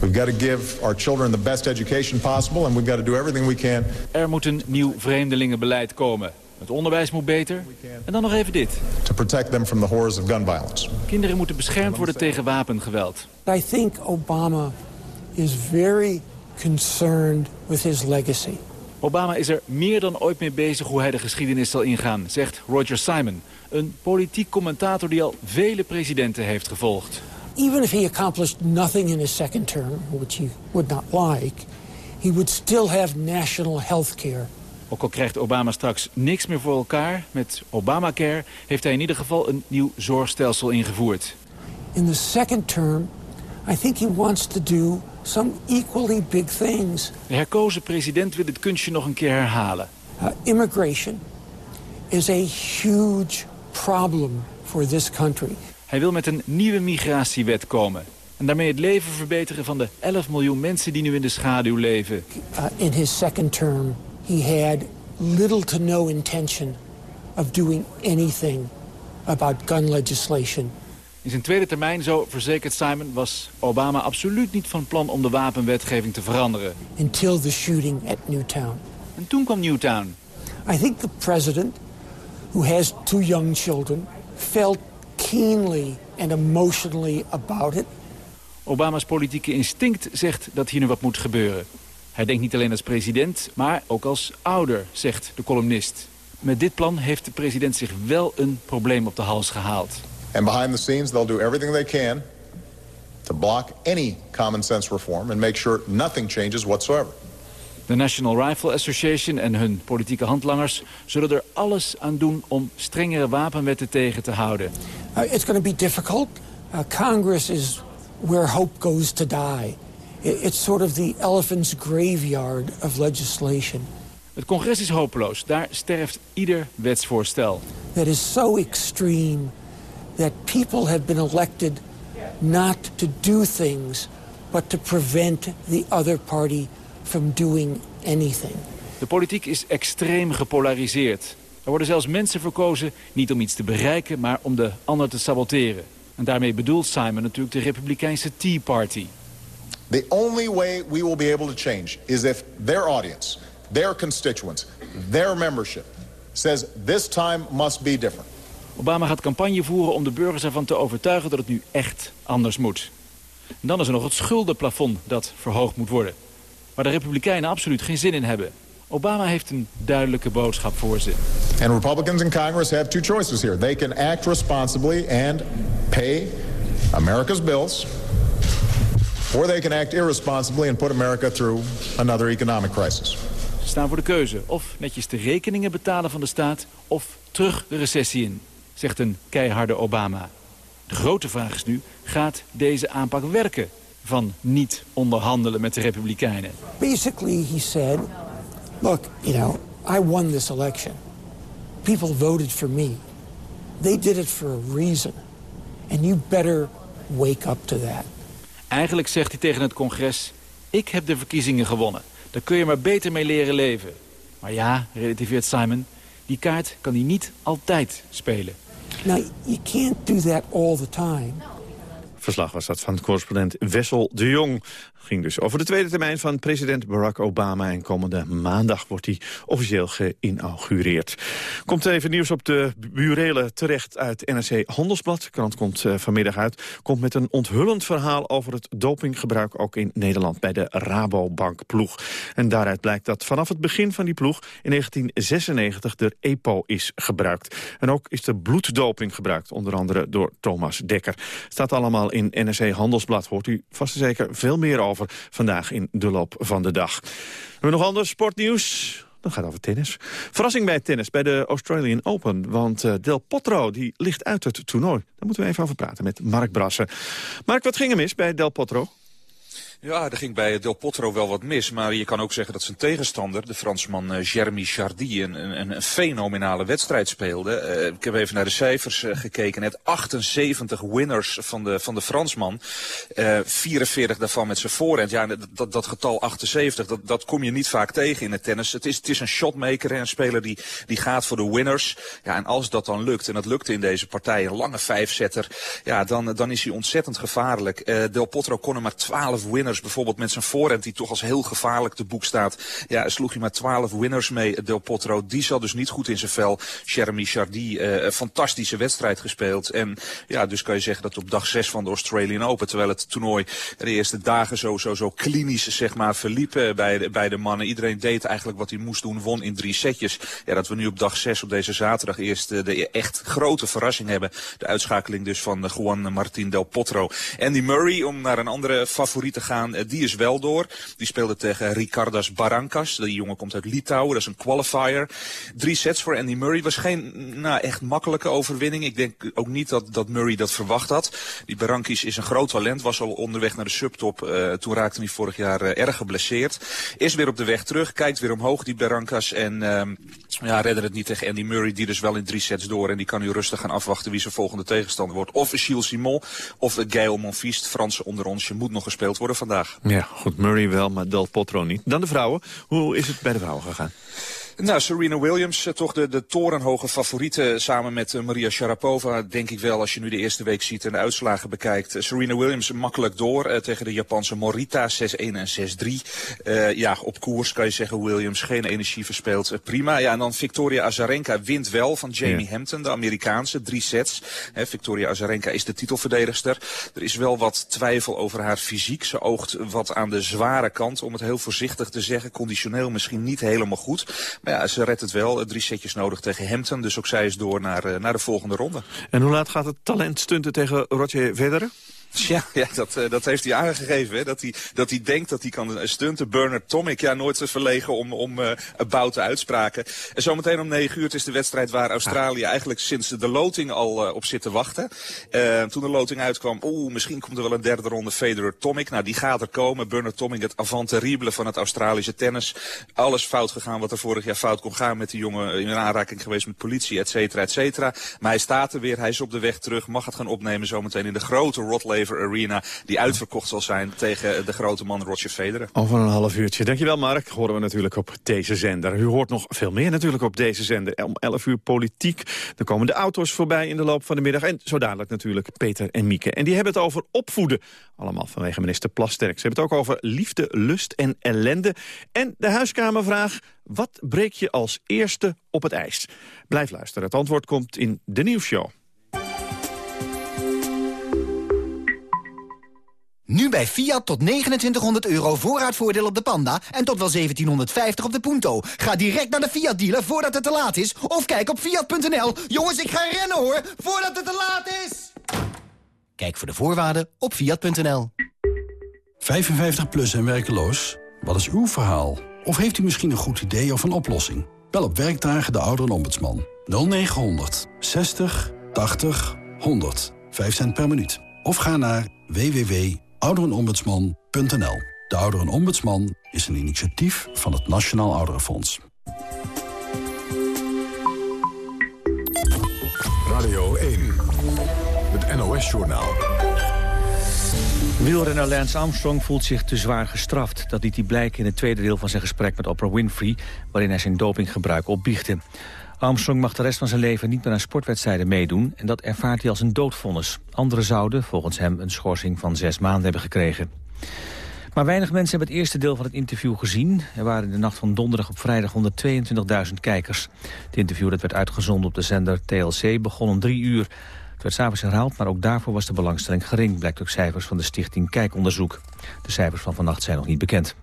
We've got to give our children the best education possible, and we've got to do everything we can. Er moet een nieuw vreemdelingenbeleid komen. Het onderwijs moet beter. En dan nog even dit. To protect them from the horrors of gun violence. Kinderen moeten beschermd worden tegen wapengeweld. I think Obama is very concerned with his legacy. Obama is er meer dan ooit mee bezig hoe hij de geschiedenis zal ingaan, zegt Roger Simon. Een politiek commentator die al vele presidenten heeft gevolgd. Even if he accomplished nothing in his second term, which he would not like, he would still have national health care. Ook al krijgt Obama straks niks meer voor elkaar, met Obamacare heeft hij in ieder geval een nieuw zorgstelsel ingevoerd. In the second term, I think he wants to do some equally big things. De herkozen president wil dit kunstje nog een keer herhalen. Uh, immigration is a huge problem for this country. Hij wil met een nieuwe migratiewet komen. En daarmee het leven verbeteren van de 11 miljoen mensen die nu in de schaduw leven. Uh, in his second term, he had little to no intention of doing anything about gun legislation. In zijn tweede termijn, zo verzekert Simon, was Obama absoluut niet van plan om de wapenwetgeving te veranderen. until the shooting at Newtown. En toen kwam Newtown. I think the president, who has two young children, felt keenly and emotionally about it. Obama's politieke instinct zegt dat hier nu wat moet gebeuren. Hij denkt niet alleen als president, maar ook als ouder, zegt de columnist. Met dit plan heeft de president zich wel een probleem op de hals gehaald. And behind the scenes, they'll do everything they can to block any common sense reform and make sure nothing changes whatsoever. De National Rifle Association en hun politieke handlangers zullen er alles aan doen om strengere wapenwetten tegen te houden. Uh, it's going to be difficult. Uh, Congress is where hope goes to die. It's sort of the elephant's graveyard of legislation Het congres is hopeloos. Daar sterft ieder wetsvoorstel. that is so extreme that people have been elected not to do things, but to prevent the other party from doing anything. De politiek is extreem gepolariseerd. Er worden zelfs mensen verkozen niet om iets te bereiken, maar om de ander te saboteren. En daarmee bedoelt Simon natuurlijk de Republikeinse Tea Party. The only way we will be able to change is if their audience, their constituents, their membership says this time must be different. Obama gaat campagne voeren om de burgers ervan te overtuigen dat het nu echt anders moet. En dan is er nog het schuldenplafond dat verhoogd moet worden. Waar de Republikeinen absoluut geen zin in hebben. Obama heeft een duidelijke boodschap voor ze. And Republicans in Congress have two choices here. They can act responsibly and pay America's bills. Or they can act irresponsibly and put America through another economic crisis. Ze staan voor de keuze of netjes de rekeningen betalen van de staat... of terug de recessie in, zegt een keiharde Obama. De grote vraag is nu, gaat deze aanpak werken? Van niet onderhandelen met de Republikeinen. Basically, he said, look, you know, I won this election. People voted for me. They did it for a reason. And you better wake up to that. Eigenlijk zegt hij tegen het congres... ik heb de verkiezingen gewonnen. Daar kun je maar beter mee leren leven. Maar ja, relativeert Simon, die kaart kan hij niet altijd spelen. Now, you can't do that all the time. Verslag was dat van correspondent Wessel de Jong. Ging dus over de tweede termijn van president Barack Obama. En komende maandag wordt hij officieel geïnaugureerd. Komt even nieuws op de burelen terecht uit NRC Handelsblad. De krant komt uh, vanmiddag uit. Komt met een onthullend verhaal over het dopinggebruik ook in Nederland bij de Rabobank ploeg. En daaruit blijkt dat vanaf het begin van die ploeg in 1996 de EPO is gebruikt. En ook is de bloeddoping gebruikt, onder andere door Thomas Dekker. Staat allemaal in NRC Handelsblad. Hoort u vast en zeker veel meer over vandaag in de loop van de dag. We hebben nog ander sportnieuws. Dat gaat over tennis. Verrassing bij tennis, bij de Australian Open. Want uh, Del Potro die ligt uit het toernooi. Daar moeten we even over praten met Mark Brassen. Mark, wat ging er mis bij Del Potro? Ja, er ging bij Del Potro wel wat mis. Maar je kan ook zeggen dat zijn tegenstander, de Fransman uh, Jeremy Chardy, een, een, een, fenomenale wedstrijd speelde. Uh, ik heb even naar de cijfers uh, gekeken. Net 78 winners van de, van de Fransman. 44 daarvan met zijn voorhand. Ja, dat, dat getal 78, dat, dat kom je niet vaak tegen in het tennis. Het is, het is een shotmaker, een speler die, die gaat voor de winners. Ja, en als dat dan lukt, en dat lukte in deze partij, een lange vijfzetter, ja, dan, dan is hij ontzettend gevaarlijk. Del Potro kon er maar 12 winners bijvoorbeeld met zijn voorhand die toch als heel gevaarlijk te boek staat. Ja, sloeg hij maar 12 winners mee, Del Potro. Die zat dus niet goed in zijn vel. Jeremy Chardy, uh, een fantastische wedstrijd gespeeld. En ja, dus kan je zeggen dat op dag 6 van de Australian Open, terwijl het toernooi de eerste dagen zo, zo, zo klinisch zeg maar uh, bij, de, bij de mannen. Iedereen deed eigenlijk wat hij moest doen, won in drie setjes. Ja, dat we nu op dag 6 op deze zaterdag eerst de echt grote verrassing hebben. De uitschakeling dus van Juan Martín Del Potro. Andy Murray, om naar een andere favoriet te gaan, die is wel door. Die speelde tegen Ricardas Barancas. Die jongen komt uit Litouwen, dat is een qualifier. Drie sets voor Andy Murray. Was geen nou, echt makkelijke overwinning. Ik denk ook niet dat, dat Murray dat verwacht had. Die Barancas is een groot talent, was al onderweg naar de subtop. Uh, toen raakte hij vorig jaar uh, erg geblesseerd. Is weer op de weg terug, kijkt weer omhoog die Barancas. En uh, ja, redde het niet tegen Andy Murray, die dus wel in drie sets door. En die kan nu rustig gaan afwachten wie zijn volgende tegenstander wordt. Of Gilles Simon of Gaël Monfils, Franse onderonsje, moet nog gespeeld worden Ja, goed, Murray wel, maar Del Potro niet. Dan de vrouwen. Hoe is het bij de vrouwen gegaan? Nou, Serena Williams, toch de, de torenhoge favoriete samen met Maria Sharapova. Denk ik wel als je nu de eerste week ziet en de uitslagen bekijkt. Serena Williams makkelijk door tegen de Japanse Morita 6-1 en 6-3. Uh, ja, op koers kan je zeggen Williams geen energie verspeelt. Prima. Ja, en dan Victoria Azarenka wint wel van Jamie ja. Hampton, de Amerikaanse. Drie sets. He, Victoria Azarenka is de titelverdedigster. Er is wel wat twijfel over haar fysiek. Ze oogt wat aan de zware kant, om het heel voorzichtig te zeggen. Conditioneel misschien niet helemaal goed. Maar ja, ze redt het wel. Drie setjes nodig tegen Hampton. Dus ook zij is door naar, naar de volgende ronde. En hoe laat gaat het talent stunten tegen Roger Federer? *laughs* Ja, ja dat, uh, dat heeft hij aangegeven. Hè? Dat, hij, dat hij denkt dat hij kan stunten. Bernard Tomic, ja, nooit te verlegen om, om uh, uitspraken. En zometeen om negen uur, het is de wedstrijd waar Australië ah. eigenlijk sinds de loting al uh, op zit te wachten. toen de loting uitkwam, oeh, misschien komt er wel een derde ronde Federer Tomic. Nou, die gaat er komen. Bernard Tomic, het avant terrible van het Australische tennis. Alles fout gegaan wat er vorig jaar fout kon gaan met die jongen. In aanraking geweest met politie, et cetera, et cetera. Maar hij staat er weer, hij is op de weg terug, mag het gaan opnemen zometeen in de grote Rod Arena... die uitverkocht zal zijn tegen de grote man Roger Federer. Over een half uurtje. Dankjewel Mark. Horen we natuurlijk op deze zender. U hoort nog veel meer natuurlijk op deze zender. Om 11 uur politiek. Er komen de auto's voorbij in de loop van de middag. En zo dadelijk natuurlijk Peter en Mieke. En die hebben het over opvoeden. Allemaal vanwege minister Plasterk. Ze hebben het ook over liefde, lust en ellende. En de huiskamervraag, wat breek je als eerste op het ijs? Blijf luisteren, het antwoord komt in de nieuwsshow. Nu bij Fiat tot 2900 euro voorraadvoordeel op de Panda en tot wel 1750 op de Punto. Ga direct naar de Fiat dealer voordat het te laat is of kijk op fiat.nl. Jongens, ik ga rennen hoor, voordat het te laat is. Kijk voor de voorwaarden op fiat.nl. 55 plus en werkeloos? Wat is uw verhaal? Of heeft u misschien een goed idee of een oplossing? Bel op werkdagen de ouderenombudsman. 0900 60 80 100. 5 cent per minuut. Of ga naar www.ouderenombudsman.nl. De Ouderenombudsman is een initiatief van het Nationaal Ouderenfonds. Radio 1, het NOS-journaal. Wielrenner Lance Armstrong voelt zich te zwaar gestraft. Dat liet hij blijken in het tweede deel van zijn gesprek met Oprah Winfrey... waarin hij zijn dopinggebruik opbiechte. Armstrong mag de rest van zijn leven niet meer aan sportwedstrijden meedoen... en dat ervaart hij als een doodvonnis. Anderen zouden, volgens hem, een schorsing van zes maanden hebben gekregen. Maar weinig mensen hebben het eerste deel van het interview gezien. Er waren in de nacht van donderdag op vrijdag 122.000 kijkers. Het interview dat werd uitgezonden op de zender TLC begon om drie uur. Het werd s'avonds herhaald, maar ook daarvoor was de belangstelling gering... blijkt uit cijfers van de stichting Kijkonderzoek. De cijfers van vannacht zijn nog niet bekend.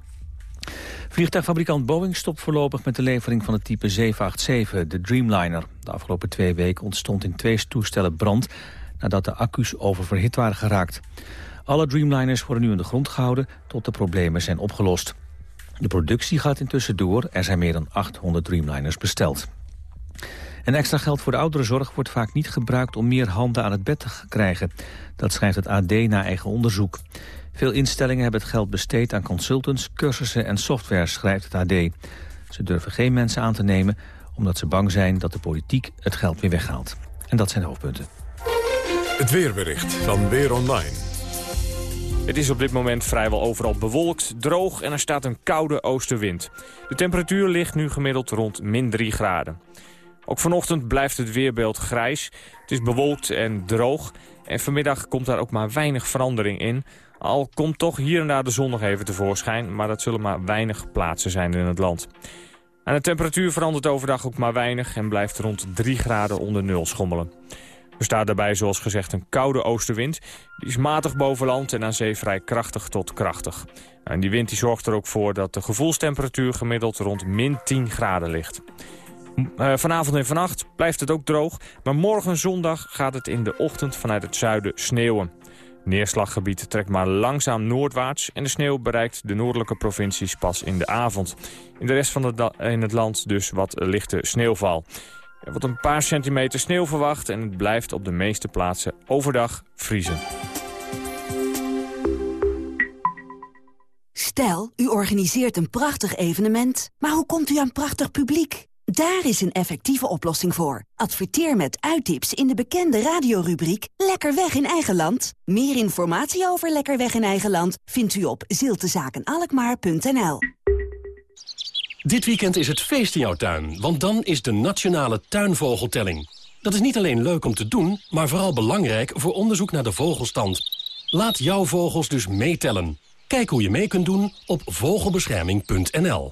Vliegtuigfabrikant Boeing stopt voorlopig met de levering van het type 787, de Dreamliner. De afgelopen twee weken ontstond in twee toestellen brand nadat de accu's oververhit waren geraakt. Alle Dreamliners worden nu in de grond gehouden tot de problemen zijn opgelost. De productie gaat intussen door, er zijn meer dan 800 Dreamliners besteld. En extra geld voor de ouderenzorg wordt vaak niet gebruikt om meer handen aan het bed te krijgen. Dat schrijft het AD na eigen onderzoek. Veel instellingen hebben het geld besteed aan consultants, cursussen en software, schrijft het AD. Ze durven geen mensen aan te nemen omdat ze bang zijn dat de politiek het geld weer weghaalt. En dat zijn de hoofdpunten. Het weerbericht van Weer Online. Het is op dit moment vrijwel overal bewolkt, droog en er staat een koude oostenwind. De temperatuur ligt nu gemiddeld rond min 3 graden. Ook vanochtend blijft het weerbeeld grijs. Het is bewolkt en droog. En vanmiddag komt daar ook maar weinig verandering in. Al komt toch hier en daar de zon nog even tevoorschijn... maar dat zullen maar weinig plaatsen zijn in het land. Aan de temperatuur verandert overdag ook maar weinig... en blijft rond 3 graden onder nul schommelen. Er staat daarbij zoals gezegd een koude oostenwind. Die is matig boven land en aan zee vrij krachtig tot krachtig. En die wind die zorgt er ook voor dat de gevoelstemperatuur gemiddeld rond min 10 graden ligt. Uh, vanavond en vannacht blijft het ook droog, maar morgen zondag gaat het in de ochtend vanuit het zuiden sneeuwen. Neerslaggebied trekt maar langzaam noordwaarts en de sneeuw bereikt de noordelijke provincies pas in de avond. In de rest van het, in het land dus wat lichte sneeuwval. Er wordt een paar centimeter sneeuw verwacht en het blijft op de meeste plaatsen overdag vriezen. Stel, u organiseert een prachtig evenement, maar hoe komt u aan prachtig publiek? Daar is een effectieve oplossing voor. Adverteer met uittips in de bekende radiorubriek Lekker weg in eigen land. Meer informatie over Lekker weg in eigen land vindt u op ziltezakenalkmaar.nl. Dit weekend is het feest in jouw tuin, want dan is de Nationale Tuinvogeltelling. Dat is niet alleen leuk om te doen, maar vooral belangrijk voor onderzoek naar de vogelstand. Laat jouw vogels dus meetellen. Kijk hoe je mee kunt doen op vogelbescherming.nl.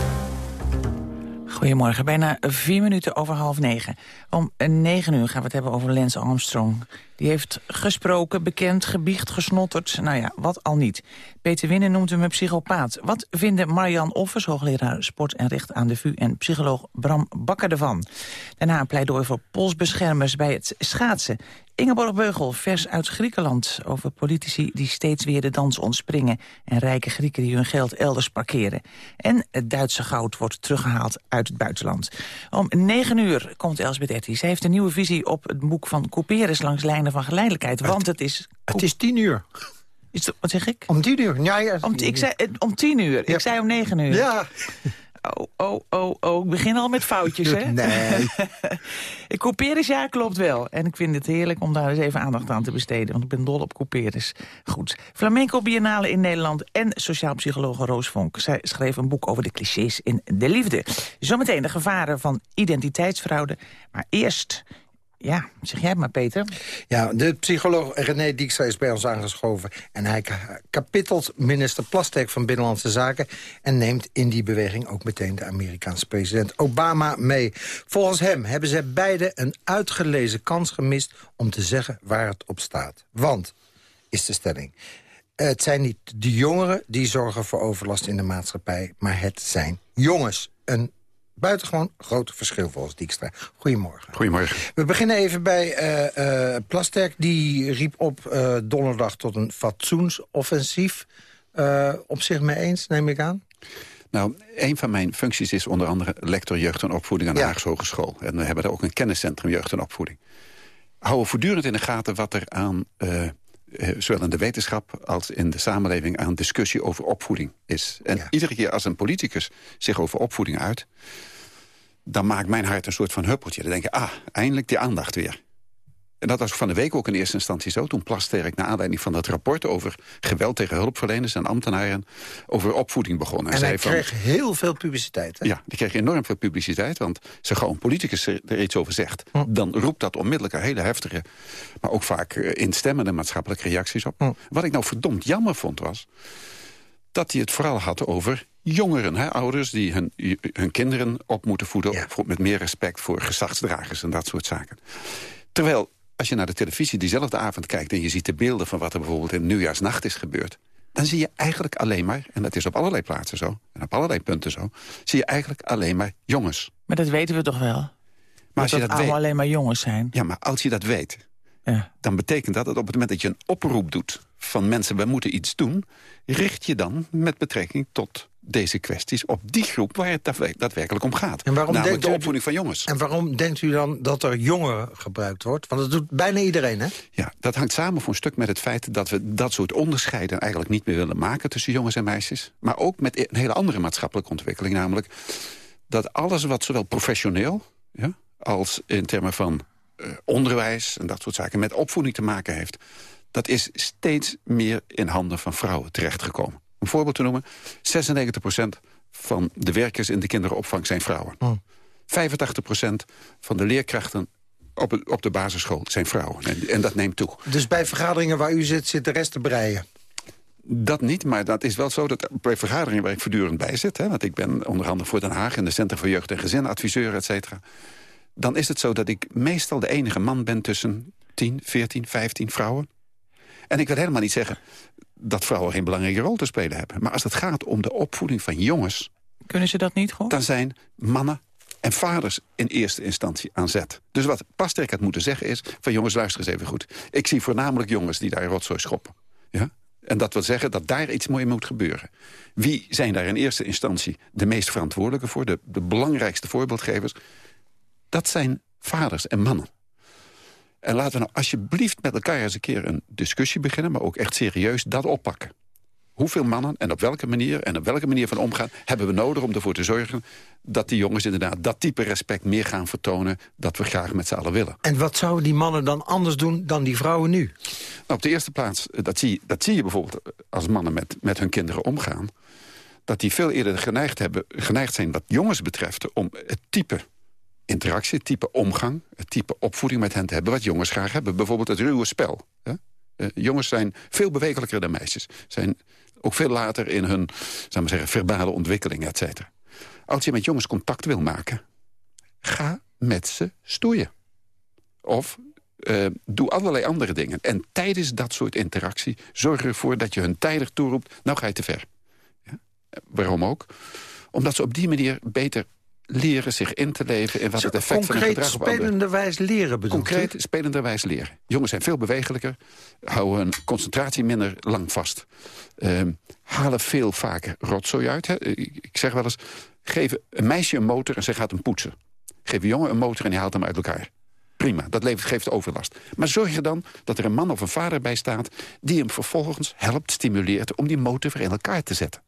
Goedemorgen, bijna vier minuten over half negen. Om negen uur gaan we het hebben over Lance Armstrong... Die heeft gesproken, bekend, gebiecht, gesnotterd. Nou ja, wat al niet. Peter Winnen noemt hem een psychopaat. Wat vinden Marian Offers, hoogleraar sport en recht aan de VU... en psycholoog Bram Bakker ervan? Daarna een pleidooi voor polsbeschermers bij het schaatsen. Ingeborg Beugel, vers uit Griekenland... over politici die steeds weer de dans ontspringen... en rijke Grieken die hun geld elders parkeren. En het Duitse goud wordt teruggehaald uit het buitenland. Om negen uur komt Elsbeth Etty. Zij heeft een nieuwe visie op het boek van Couperus... langs lijnen van geleidelijkheid, want het is... Het is tien uur. Is het, wat zeg ik? Om tien uur. Ja, ja. Om, ik zei, om tien uur. Ik zei om negen uur. Ja. Oh, oh, oh, oh. Ik begin al met foutjes, hè? *laughs* Nee. *laughs* Couperus, ja, klopt wel. En ik vind het heerlijk om daar eens even aandacht aan te besteden. Want ik ben dol op Couperus. Goed. Flamenco Biennale in Nederland en sociaal psycholoog Roos Vonk. Zij schreef een boek over de clichés in de liefde. Zometeen de gevaren van identiteitsfraude. Maar eerst ja, zeg jij maar, Peter. Ja, de psycholoog René Dijkstra is bij ons aangeschoven... en hij kapitelt minister Plastek van Binnenlandse Zaken... en neemt in die beweging ook meteen de Amerikaanse president Obama mee. Volgens hem hebben ze beide een uitgelezen kans gemist... om te zeggen waar het op staat. Want, is de stelling... Het zijn niet de jongeren die zorgen voor overlast in de maatschappij... maar het zijn jongens. Een buitengewoon groot verschil volgens Dijkstra. Goedemorgen. Goedemorgen. We beginnen even bij uh, uh, Plasterk. Die riep op uh, donderdag tot een fatsoensoffensief. op zich mee eens, neem ik aan? Nou, een van mijn functies is onder andere lector jeugd en opvoeding aan de ja. Haagse Hogeschool. En we hebben daar ook een kenniscentrum jeugd en opvoeding. Houden voortdurend in de gaten wat er aan zowel in de wetenschap als in de samenleving aan discussie over opvoeding is. En ja. iedere keer als een politicus zich over opvoeding uit... dan maakt mijn hart een soort van huppeltje. Dan denk je, ah, eindelijk die aandacht weer. En dat was van de week ook in eerste instantie zo. Toen Plasterk naar aanleiding van dat rapport over geweld tegen hulpverleners en ambtenaren over opvoeding begon. En, en hij kreeg van, heel veel publiciteit. Hè? Ja, die kreeg enorm veel publiciteit. Want zo gauw een politicus er iets over zegt, hm. dan roept dat onmiddellijk een hele heftige, maar ook vaak instemmende maatschappelijke reacties op. Hm. Wat ik nou verdomd jammer vond was dat hij het vooral had over jongeren. Hè? Ouders die hun, hun kinderen op moeten voeden... Ja. met meer respect voor gezagsdragers en dat soort zaken. Terwijl als je naar de televisie diezelfde avond kijkt... en je ziet de beelden van wat er bijvoorbeeld in nieuwjaarsnacht is gebeurd... dan zie je eigenlijk alleen maar, en dat is op allerlei plaatsen zo... en op allerlei punten zo, zie je eigenlijk alleen maar jongens. Maar dat weten we toch wel? Maar dat als je dat, alleen maar jongens zijn. Ja, maar als je dat weet, ja. dan betekent dat dat op het moment dat je een oproep doet... van mensen, we moeten iets doen... richt je dan met betrekking tot deze kwesties op die groep waar het daadwerkelijk om gaat. En waarom Namelijk denkt de opvoeding van jongens. En waarom denkt u dan dat er jongeren gebruikt wordt? Want dat doet bijna iedereen, hè? Ja, dat hangt samen voor een stuk met het feit... dat we dat soort onderscheiden eigenlijk niet meer willen maken... tussen jongens en meisjes. Maar ook met een hele andere maatschappelijke ontwikkeling. Namelijk dat alles wat zowel professioneel... Ja, als in termen van uh, onderwijs en dat soort zaken... met opvoeding te maken heeft... dat is steeds meer in handen van vrouwen terechtgekomen een voorbeeld te noemen. 96% van de werkers in de kinderopvang zijn vrouwen. Oh. 85% van de leerkrachten op, op de basisschool zijn vrouwen. En, en, dat neemt toe. Dus bij vergaderingen waar u zit, zit de rest te breien? Dat niet, maar dat is wel zo dat bij vergaderingen waar ik voortdurend bij zit... Hè, want ik ben onder andere voor Den Haag... in de Centrum voor Jeugd en Gezin, adviseur, et cetera... dan is het zo dat ik meestal de enige man ben tussen 10, 14, 15 vrouwen. En ik wil helemaal niet zeggen dat vrouwen geen belangrijke rol te spelen hebben. Maar als het gaat om de opvoeding van jongens... Kunnen ze dat niet gewoon? Dan zijn mannen en vaders in eerste instantie aan zet. Dus wat Pasterk had moeten zeggen is... van jongens, luister eens even goed. Ik zie voornamelijk jongens die daar rotzooi schoppen. Ja? En dat wil zeggen dat daar iets moois moet gebeuren. Wie zijn daar in eerste instantie de meest verantwoordelijke voor? De, de belangrijkste voorbeeldgevers? Dat zijn vaders en mannen. En laten we nou alsjeblieft met elkaar eens een keer een discussie beginnen... maar ook echt serieus dat oppakken. Hoeveel mannen en op welke manier en op welke manier van omgaan... hebben we nodig om ervoor te zorgen dat die jongens inderdaad dat type respect meer gaan vertonen... dat we graag met z'n allen willen. En wat zouden die mannen dan anders doen dan die vrouwen nu? Nou, op de eerste plaats, eh, dat zie, dat zie je bijvoorbeeld eh, als mannen met, met hun kinderen omgaan... dat die veel eerder geneigd, hebben, geneigd zijn wat jongens betreft... om het type interactie, het type omgang, het type opvoeding met hen te hebben... wat jongens graag hebben. Bijvoorbeeld het ruwe spel. Hè? Uh, jongens zijn veel bewegelijker dan meisjes. Zijn ook veel later in hun maar verbale ontwikkeling, et cetera. Als je met jongens contact wil maken, ga met ze stoeien. Of Uh, doe allerlei andere dingen. En tijdens dat soort interactie zorg ervoor dat je hun tijdig toeroept... nou ga je te ver. Ja? Waarom ook? Omdat ze op die manier beter leren zich in te leven... in wat het effect van hun gedrag op spelende wijs leren bedoelt Concreet spelende wijs leren. Jongens zijn veel bewegelijker, houden hun concentratie minder lang vast. Ehm, halen veel vaker rotzooi uit. Hè. Ik zeg wel eens, geef een meisje een motor en zij gaat hem poetsen. Geef een jongen een motor en die haalt hem uit elkaar. Prima, dat levert, geeft overlast. Maar zorg er dan dat er een man of een vader bij staat... die hem vervolgens helpt, stimuleert om die motor weer in elkaar te zetten.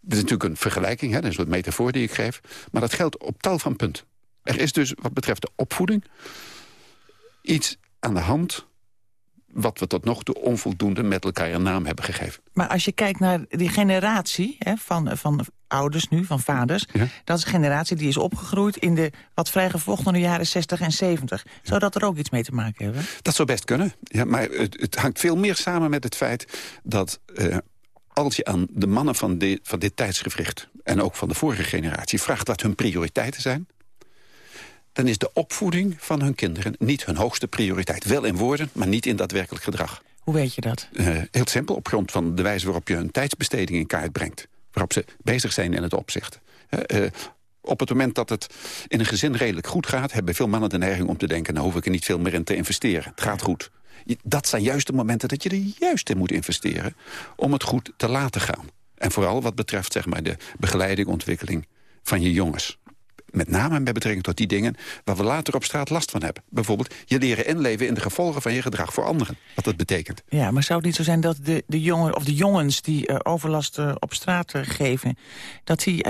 Dit is natuurlijk een vergelijking, hè, een soort metafoor die ik geef. Maar dat geldt op tal van punten. Er is dus wat betreft de opvoeding iets aan de hand wat we tot nog toe onvoldoende met elkaar een naam hebben gegeven. Maar als je kijkt naar die generatie hè, van, van ouders nu, van vaders... dat is een generatie die is opgegroeid in de wat vrijgevochtene jaren 60 en 70. Zou dat er ook iets mee te maken hebben? Dat zou best kunnen, ja, maar het, het hangt veel meer samen met het feit... dat uh, als je aan de mannen van, de, van dit tijdsgevricht... en ook van de vorige generatie vraagt wat hun prioriteiten zijn dan is de opvoeding van hun kinderen niet hun hoogste prioriteit. Wel in woorden, maar niet in daadwerkelijk gedrag. Hoe weet je dat? Uh, heel simpel, op grond van de wijze waarop je hun tijdsbesteding in kaart brengt. Waarop ze bezig zijn in het opzicht. Uh, uh, op het moment dat het in een gezin redelijk goed gaat... hebben veel mannen de neiging om te denken... nou hoef ik er niet veel meer in te investeren. Het gaat goed. Dat zijn juist de momenten dat je er juist in moet investeren... om het goed te laten gaan. En vooral wat betreft zeg maar, de begeleiding, ontwikkeling van je jongens met name met betrekking tot die dingen... waar we later op straat last van hebben. Bijvoorbeeld je leren inleven in de gevolgen van je gedrag voor anderen. Wat dat betekent. Ja, maar zou het niet zo zijn dat de, de, jongen, of de jongens die uh, overlast uh, op straat uh, geven... dat die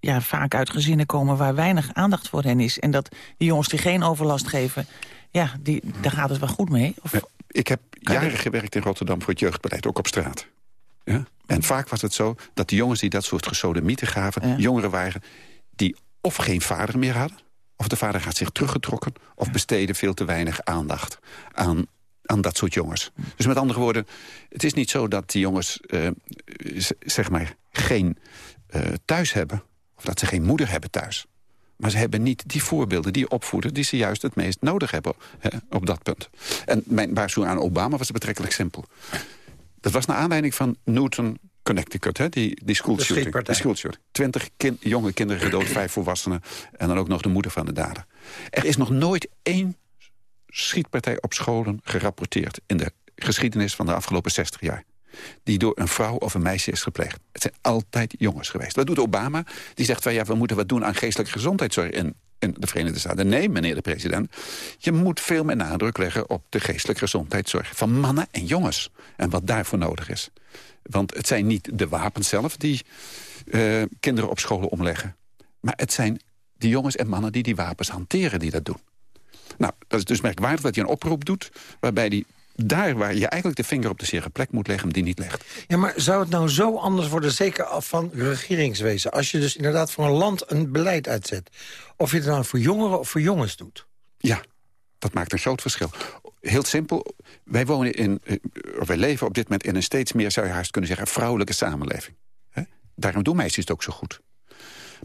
ja, vaak uit gezinnen komen waar weinig aandacht voor hen is... en dat die jongens die geen overlast geven, ja, die, daar gaat het wel goed mee? Of... Ja, ik heb jaren gewerkt in Rotterdam voor het jeugdbeleid, ook op straat. Ja? En vaak was het zo dat de jongens die dat soort gesodemieten gaven... jongeren waren die of geen vader meer hadden... of de vader had zich teruggetrokken... of besteden veel te weinig aandacht aan, aan dat soort jongens. Dus met andere woorden, het is niet zo dat die jongens... Uh, zeg maar geen uh, thuis hebben... of dat ze geen moeder hebben thuis. Maar ze hebben niet die voorbeelden, die opvoeden... die ze juist het meest nodig hebben hè, op dat punt. En mijn waarschuwing aan Obama was betrekkelijk simpel. Dat was naar aanleiding van Newton Connecticut, hè? die, die schoolshooting. De schoolshooting. Twintig jonge kinderen gedood, vijf volwassenen... en dan ook nog de moeder van de dader. Er is nog nooit één schietpartij op scholen gerapporteerd... in de geschiedenis van de afgelopen 60 jaar die door een vrouw of een meisje is gepleegd. Het zijn altijd jongens geweest. Wat doet Obama? Die zegt van ja, we moeten wat doen aan geestelijke gezondheidszorg in, in de Verenigde Staten. Nee, meneer de president, je moet veel meer nadruk leggen op de geestelijke gezondheidszorg van mannen en jongens. En wat daarvoor nodig is. Want het zijn niet de wapens zelf die uh, kinderen op scholen omleggen. Maar het zijn die jongens en mannen die die wapens hanteren die dat doen. Nou, dat is dus merkwaardig dat je een oproep doet... waarbij die daar waar je eigenlijk de vinger op de zere plek moet leggen... die niet legt. Ja, maar zou het nou zo anders worden, zeker af van regeringswezen... als je dus inderdaad voor een land een beleid uitzet... of je het nou voor jongeren of voor jongens doet? Ja, dat maakt een groot verschil heel simpel, wij wonen in, eh, of wij leven op dit moment in een steeds meer, zou je haast kunnen zeggen, vrouwelijke samenleving. Daarom doen meisjes het ook zo goed.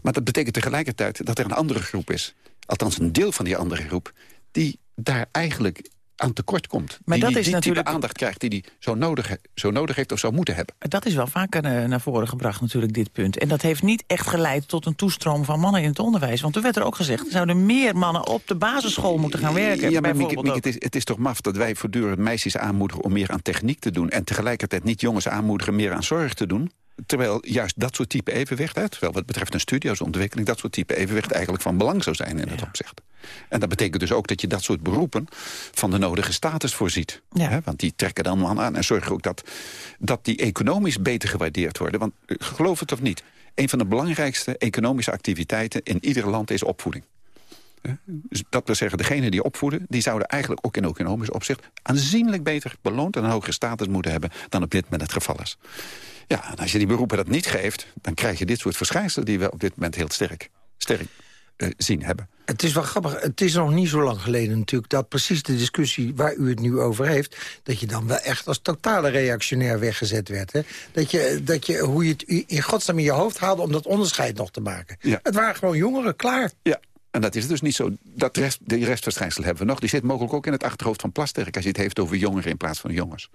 Maar dat betekent tegelijkertijd dat er een andere groep is. Althans een deel van die andere groep, die daar eigenlijk aan tekort komt. Maar die, dat is die natuurlijk... aandacht krijgt die hij zo nodig, zo nodig heeft of zou moeten hebben. Dat is wel vaker uh, naar voren gebracht natuurlijk, dit punt. En dat heeft niet echt geleid tot een toestroom van mannen in het onderwijs. Want er werd er ook gezegd, er zouden meer mannen op de basisschool moeten gaan werken. Ja, maar Mieke, Mieke, het, is, het is toch maf dat wij voortdurend meisjes aanmoedigen om meer aan techniek te doen... en tegelijkertijd niet jongens aanmoedigen meer aan zorg te doen? Terwijl juist dat soort type evenwicht, hè, terwijl wat betreft een studioosontwikkeling... dat soort type evenwicht eigenlijk van belang zou zijn in het opzicht. En dat betekent dus ook dat je dat soort beroepen van de nodige status voorziet. Hè, want die trekken dan aan en zorgen ook dat, dat die economisch beter gewaardeerd worden. Want eh, geloof het of niet, een van de belangrijkste economische activiteiten in ieder land is opvoeding. Dus dat wil zeggen, degene die opvoeden... die zouden eigenlijk ook in economisch opzicht... aanzienlijk beter beloond en een hogere status moeten hebben... dan op dit moment het geval is. Ja, en als je die beroepen dat niet geeft... dan krijg je dit soort verschijnselen die we op dit moment heel sterk, sterk zien hebben. Het is wel grappig, het is nog niet zo lang geleden natuurlijk... dat precies de discussie waar u het nu over heeft... dat je dan wel echt als totale reactionair weggezet werd. Hè? Dat, je, dat je, hoe je het in godsnaam in je hoofd haalde om dat onderscheid nog te maken. Ja. Het waren gewoon jongeren, klaar. Ja, En dat is dus niet zo. Dat rest, die restverschijnsel hebben we nog. Die zit mogelijk ook in het achterhoofd van Plasterk... als je het heeft over jongeren in plaats van jongens.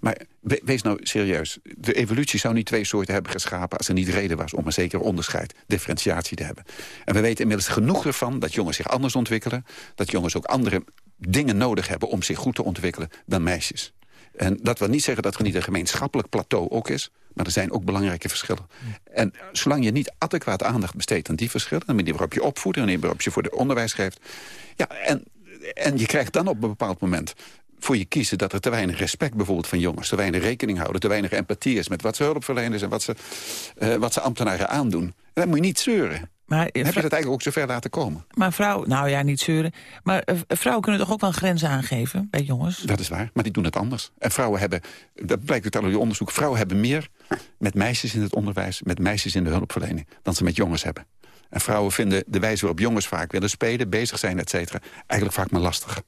Maar wees nou serieus. De evolutie zou niet twee soorten hebben geschapen... als er niet reden was om een zeker onderscheid, differentiatie te hebben. En we weten inmiddels genoeg ervan dat jongens zich anders ontwikkelen... dat jongens ook andere dingen nodig hebben om zich goed te ontwikkelen dan meisjes. En dat wil niet zeggen dat er niet een gemeenschappelijk plateau ook is... maar er zijn ook belangrijke verschillen. En zolang je niet adequaat aandacht besteedt aan die verschillen... de manier waarop je opvoedt, de manier waarop je voor de onderwijs geeft... Ja, en, en je krijgt dan op een bepaald moment voor je kiezen dat er te weinig respect bijvoorbeeld van jongens... te weinig rekening houden, te weinig empathie is... met wat ze hulpverleners en wat ze, uh, wat ze ambtenaren aandoen. Dan moet je niet zeuren. Maar, Dan heb je dat eigenlijk ook zover laten komen. Maar vrouw, nou ja, niet zeuren. Maar uh, vrouwen kunnen toch ook wel grenzen aangeven bij jongens? Dat is waar, maar die doen het anders. En vrouwen hebben, dat blijkt uit al je onderzoek... vrouwen hebben meer met meisjes in het onderwijs... met meisjes in de hulpverlening, dan ze met jongens hebben. En vrouwen vinden de wijze waarop jongens vaak willen spelen... bezig zijn, et cetera, eigenlijk vaak maar lastig.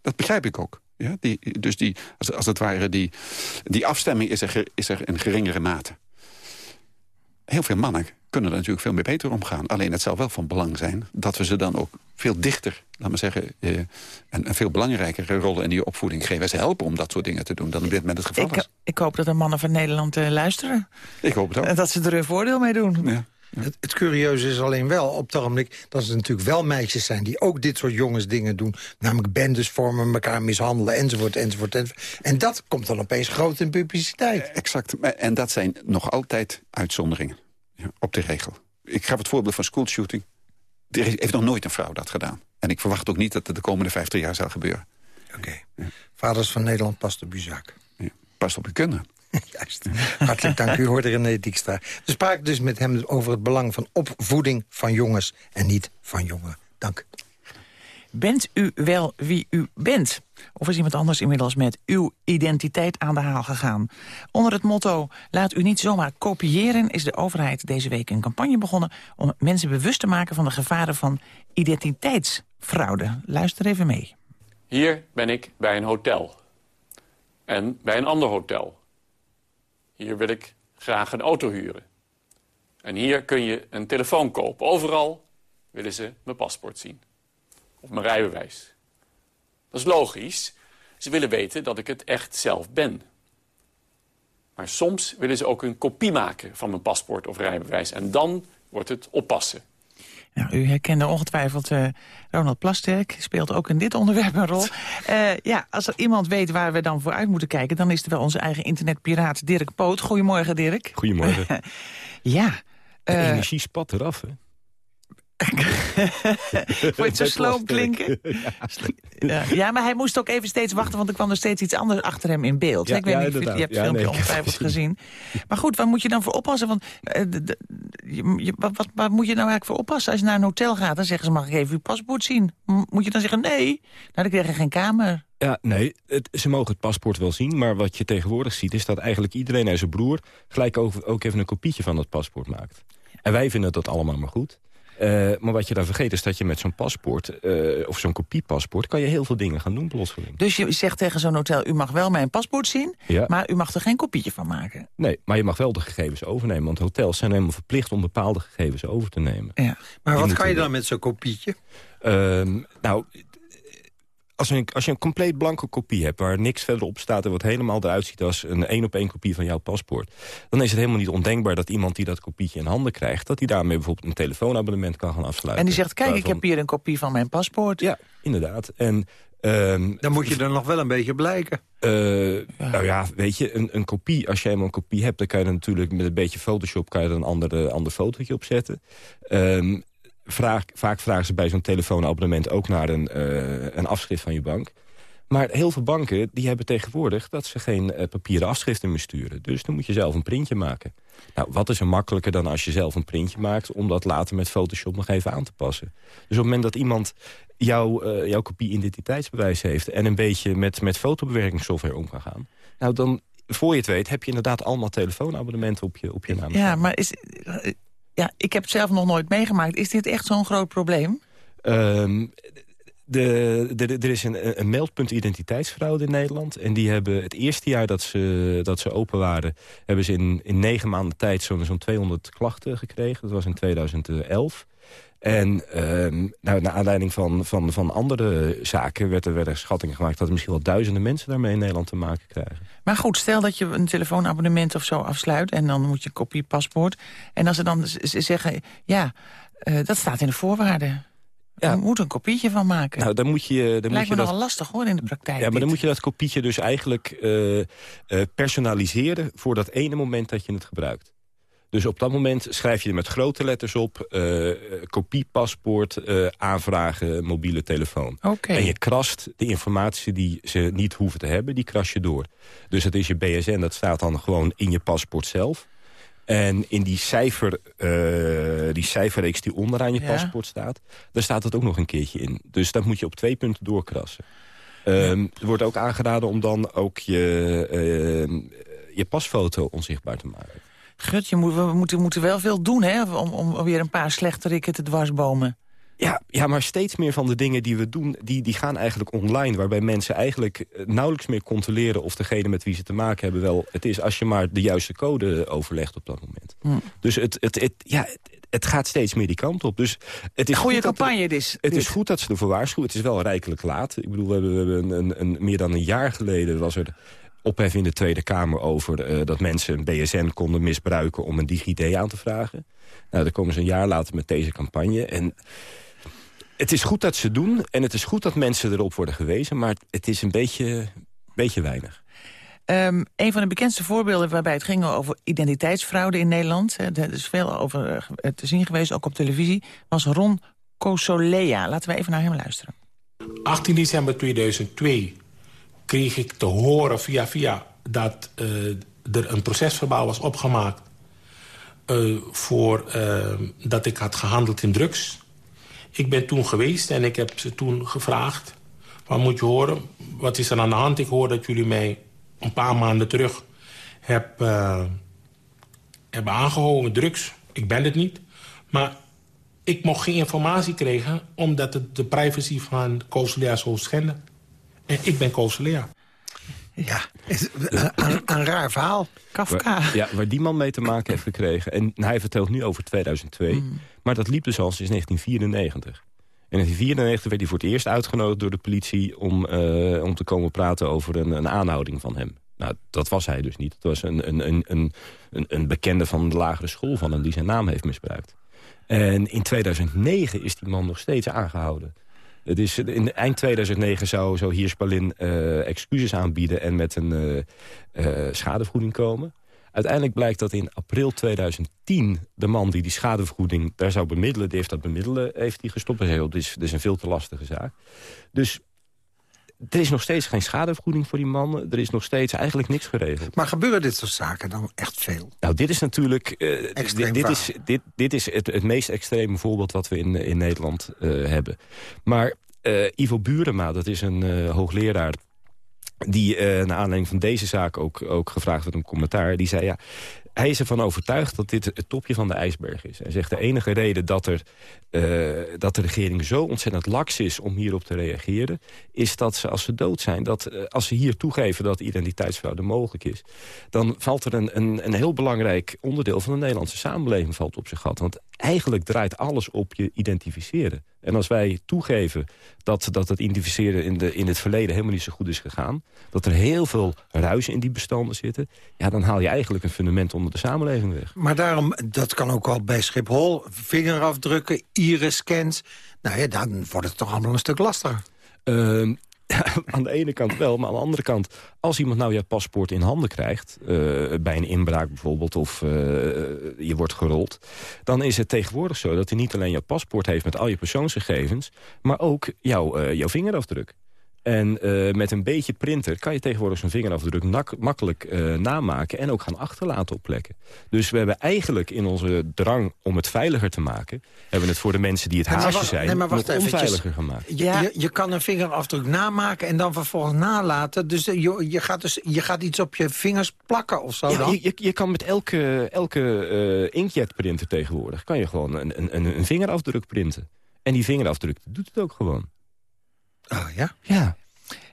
Dat begrijp ik ook. Ja? Die, dus die, als, als het ware, die, die afstemming is er, is er in geringere mate. Heel veel mannen kunnen er natuurlijk veel meer beter omgaan. Alleen het zal wel van belang zijn dat we ze dan ook veel dichter, laat maar zeggen... Eh, een, een, veel belangrijkere rol in die opvoeding geven. Ze helpen om dat soort dingen te doen dan op dit moment het geval ik, is. Ik hoop dat de mannen van Nederland uh, luisteren. Ik hoop het ook. En dat ze er een voordeel mee doen. Ja. Het, het, curieuze is alleen wel op het ogenblik... dat er natuurlijk wel meisjes zijn die ook dit soort jongensdingen doen. Namelijk bendes vormen, elkaar mishandelen, enzovoort, enzovoort, enzovoort. En dat komt dan opeens groot in publiciteit. Exact. En dat zijn nog altijd uitzonderingen op de regel. Ik ga het voorbeeld van schoolshooting. Er heeft nog nooit een vrouw dat gedaan. En ik verwacht ook niet dat het de komende 50 jaar zal gebeuren. Oké. Ja. Vaders van Nederland past op uw zaak. Ja. Past op uw kunnen. *laughs* Juist. Hartelijk dank. U hoorde René Dijkstra. We spraken dus met hem over het belang van opvoeding van jongens... en niet van jongen. Dank. Bent u wel wie u bent? Of is iemand anders inmiddels met uw identiteit aan de haal gegaan? Onder het motto laat u niet zomaar kopiëren... is de overheid deze week een campagne begonnen... om mensen bewust te maken van de gevaren van identiteitsfraude. Luister even mee. Hier ben ik bij een hotel. En bij een ander hotel. Hier wil ik graag een auto huren. En hier kun je een telefoon kopen. Overal willen ze mijn paspoort zien of mijn rijbewijs. Dat is logisch. Ze willen weten dat ik het echt zelf ben. Maar soms willen ze ook een kopie maken van mijn paspoort of rijbewijs. En dan wordt het oppassen. Nou, u herkende ongetwijfeld uh, Ronald Plasterk. Speelt ook in dit onderwerp een rol. Uh, *laughs* ja, als er iemand weet waar we dan voor uit moeten kijken... dan is het wel onze eigen internetpiraat Dirk Poot. Goedemorgen, Dirk. Goedemorgen. *laughs* ja. De uh, energie spat eraf, hè? *laughs* Vond je het zo sloom klinken? *laughs* Ja. ja. maar hij moest ook even steeds wachten... want er kwam er steeds iets anders achter hem in beeld. Ja, ik weet ja, niet of je, je hebt het filmpje nee, *laughs* ongetwijfeld gezien. Maar goed, waar moet je dan voor oppassen? Want, uh, de, je, wat, moet je nou eigenlijk voor oppassen? Als je naar een hotel gaat, dan zeggen ze... mag ik even uw paspoort zien? Moet je dan zeggen nee? Nou, dan krijg je geen kamer. Ja, nee, het, ze mogen het paspoort wel zien... maar wat je tegenwoordig ziet is dat eigenlijk iedereen en zijn broer... gelijk ook, ook even een kopietje van dat paspoort maakt. En wij vinden dat allemaal maar goed... Uh, maar wat je dan vergeet is dat je met zo'n paspoort, uh, of zo'n kopiepaspoort... kan je heel veel dingen gaan doen plotseling. Dus je zegt tegen zo'n hotel, u mag wel mijn paspoort zien... Ja. maar u mag er geen kopietje van maken? Nee, maar je mag wel de gegevens overnemen. Want hotels zijn helemaal verplicht om bepaalde gegevens over te nemen. Ja. Maar wat kan je dan met zo'n kopietje? Uh, nou, als, een, als je een compleet blanke kopie hebt... waar niks verder op staat en wat helemaal eruit ziet... als een één-op-één kopie van jouw paspoort... dan is het helemaal niet ondenkbaar dat iemand die dat kopietje in handen krijgt... dat hij daarmee bijvoorbeeld een telefoonabonnement kan gaan afsluiten. En die zegt, kijk, Waarvan... ik heb hier een kopie van mijn paspoort. Ja, inderdaad. En... Um, dan moet je er nog wel een beetje blijken. Uh, ja. Nou ja, weet je, een, een kopie, als jij eenmaal een kopie hebt... dan kan je er natuurlijk met een beetje Photoshop kan je er een ander, ander fotootje op zetten. Um, vraag, vaak vragen ze bij zo'n telefoonabonnement ook naar een, uh, een afschrift van je bank. Maar heel veel banken die hebben tegenwoordig dat ze geen uh, papieren afschriften meer sturen. Dus dan moet je zelf een printje maken. Nou, wat is er makkelijker dan als je zelf een printje maakt... om dat later met Photoshop nog even aan te passen. Dus op het moment dat iemand jou, uh, jouw kopie identiteitsbewijs heeft... en een beetje met, met fotobewerkingssoftware om kan gaan... nou dan, voor je het weet, heb je inderdaad allemaal telefoonabonnementen op je, op je naam. Ja, maar is, ja, ik heb het zelf nog nooit meegemaakt. Is dit echt zo'n groot probleem? Um, de, de, er is een, een, meldpunt identiteitsfraude in Nederland. En die hebben het eerste jaar dat ze, dat ze open waren... hebben ze in, in negen maanden tijd zo'n zo'n 200 klachten gekregen. Dat was in 2011. En ehm, nou, naar aanleiding van, van, van andere zaken werd er, werden schattingen gemaakt... dat er misschien wel duizenden mensen daarmee in Nederland te maken krijgen. Maar goed, stel dat je een telefoonabonnement of zo afsluit... en dan moet je een kopie paspoort. En als ze dan zeggen, ja, uh, dat staat in de voorwaarden. Ja. Je moet een kopietje van maken. Nou, dan moet je, dan Lijkt moet je me dat... nogal lastig hoor in de praktijk. Ja, maar dit. dan moet je dat kopietje dus eigenlijk uh, personaliseren... voor dat ene moment dat je het gebruikt. Dus op dat moment schrijf je er met grote letters op... Uh, kopiepaspoort, uh, aanvragen, mobiele telefoon. Okay. En je krast de informatie die ze niet hoeven te hebben, die kras je door. Dus het is je BSN, dat staat dan gewoon in je paspoort zelf. En in die, cijfer, uh, die cijferreeks die onderaan je ja. paspoort staat... daar staat het ook nog een keertje in. Dus dat moet je op twee punten doorkrassen. Um, ja. Er wordt ook aangeraden om dan ook je, uh, je pasfoto onzichtbaar te maken. Gut, je moet, we moeten, moeten wel veel doen hè, om, om weer een paar slechterikken te dwarsbomen. Ja, ja, maar steeds meer van de dingen die we doen, die, die gaan eigenlijk online. Waarbij mensen eigenlijk nauwelijks meer controleren of degene met wie ze te maken hebben wel het is. Als je maar de juiste code overlegt op dat moment. Hm. Dus het, het, het, ja, het, het gaat steeds meer die kant op. Dus het is Goeie goed campagne dat, dus. Het dit. is goed dat ze ervoor waarschuwen. Het is wel rijkelijk laat. Ik bedoel, we hebben, we hebben een, een, meer dan een jaar geleden was er ophef in de Tweede Kamer over uh, dat mensen een BSN konden misbruiken om een DigiD aan te vragen. Nou, dan komen ze een jaar later met deze campagne. En het is goed dat ze doen en het is goed dat mensen erop worden gewezen... maar het is een beetje, beetje weinig. Um, een van de bekendste voorbeelden waarbij het ging over identiteitsfraude in Nederland... Hè, er is veel over uh, te zien geweest, ook op televisie... was Ron Kosolea. Laten we even naar hem luisteren. 18 december 2002 kreeg ik te horen via via... dat uh, er een procesverbaal was opgemaakt... Uh, voor dat ik had gehandeld in drugs... Ik ben toen geweest en ik heb ze toen gevraagd... wat moet je horen? Wat is er aan de hand? Ik hoor dat jullie mij een paar maanden terug heb, hebben aangehouden, drugs. Ik ben het niet. Maar ik mocht geen informatie krijgen... omdat het de privacy van Kosolea zou schenden. En ik ben Kosolea. Ja, een, een raar verhaal. Kafka. Waar, ja, waar die man mee te maken heeft gekregen. En hij vertelt nu over 2002. Mm. Maar dat liep dus al sinds 1994. En in 1994 werd hij voor het eerst uitgenodigd door de politie... om, uh, om te komen praten over een, een aanhouding van hem. Nou, dat was hij dus niet. Het was een, een, een, een, een bekende van de lagere school van hem... die zijn naam heeft misbruikt. En in 2009 is die man nog steeds aangehouden. Het is, in eind 2009 zou, zou Hirspalin uh, excuses aanbieden... en met een uh, uh, schadevergoeding komen. Uiteindelijk blijkt dat in april 2010 de man die die schadevergoeding daar zou bemiddelen... die heeft dat bemiddelen heeft die gestopt. Dat is, dat is een veel te lastige zaak. Dus er is nog steeds geen schadevergoeding voor die man. Er is nog steeds eigenlijk niks geregeld. Maar gebeuren dit soort zaken dan echt veel? Nou, dit is natuurlijk... Uh, dit, dit, is, dit, dit is het, het meest extreme voorbeeld wat we in, in Nederland uh, hebben. Maar uh, Ivo Burema, dat is een hoogleraar die uh, naar aanleiding van deze zaak ook, ook gevraagd werd om commentaar... die zei, ja, hij is ervan overtuigd dat dit het topje van de ijsberg is. Hij zegt, de enige reden dat, er, uh, dat de regering zo ontzettend laks is om hierop te reageren... is dat ze, als ze dood zijn, dat uh, als ze hier toegeven dat identiteitsfraude mogelijk is... dan valt er een, een, een heel belangrijk onderdeel van de Nederlandse samenleving valt op zijn gat. Want eigenlijk draait alles op je identificeren. En als wij toegeven dat, dat het identificeren in, de, in het verleden helemaal niet zo goed is gegaan... dat er heel veel ruis in die bestanden zitten... ja, dan haal je eigenlijk een fundament onder de samenleving weg. Maar daarom, dat kan ook al bij Schiphol, vingerafdrukken, iris-scans... nou ja, dan wordt het toch allemaal een stuk lastiger. Uh, *laughs* aan de ene kant wel, maar aan de andere kant... als iemand nou jouw paspoort in handen krijgt... Uh, bij een inbraak bijvoorbeeld, of uh, je wordt gerold... dan is het tegenwoordig zo dat hij niet alleen jouw paspoort heeft... met al je persoonsgegevens, maar ook jouw, uh, jouw vingerafdruk. En uh, met een beetje printer kan je tegenwoordig zo'n vingerafdruk makkelijk uh, namaken... en ook gaan achterlaten op plekken. Dus we hebben eigenlijk in onze drang om het veiliger te maken... hebben we het voor de mensen die het haasje zijn nee, maar wacht nog onveiliger gemaakt. Je, ja. je, je, kan een vingerafdruk namaken en dan vervolgens nalaten. Dus je, je, gaat, dus je gaat iets op je vingers plakken of zo ja, dan? Je, je kan met elke, elke uh, inkjetprinter tegenwoordig... kan je gewoon een, een, een vingerafdruk printen. En die vingerafdruk doet het ook gewoon. Oh ja? Ja.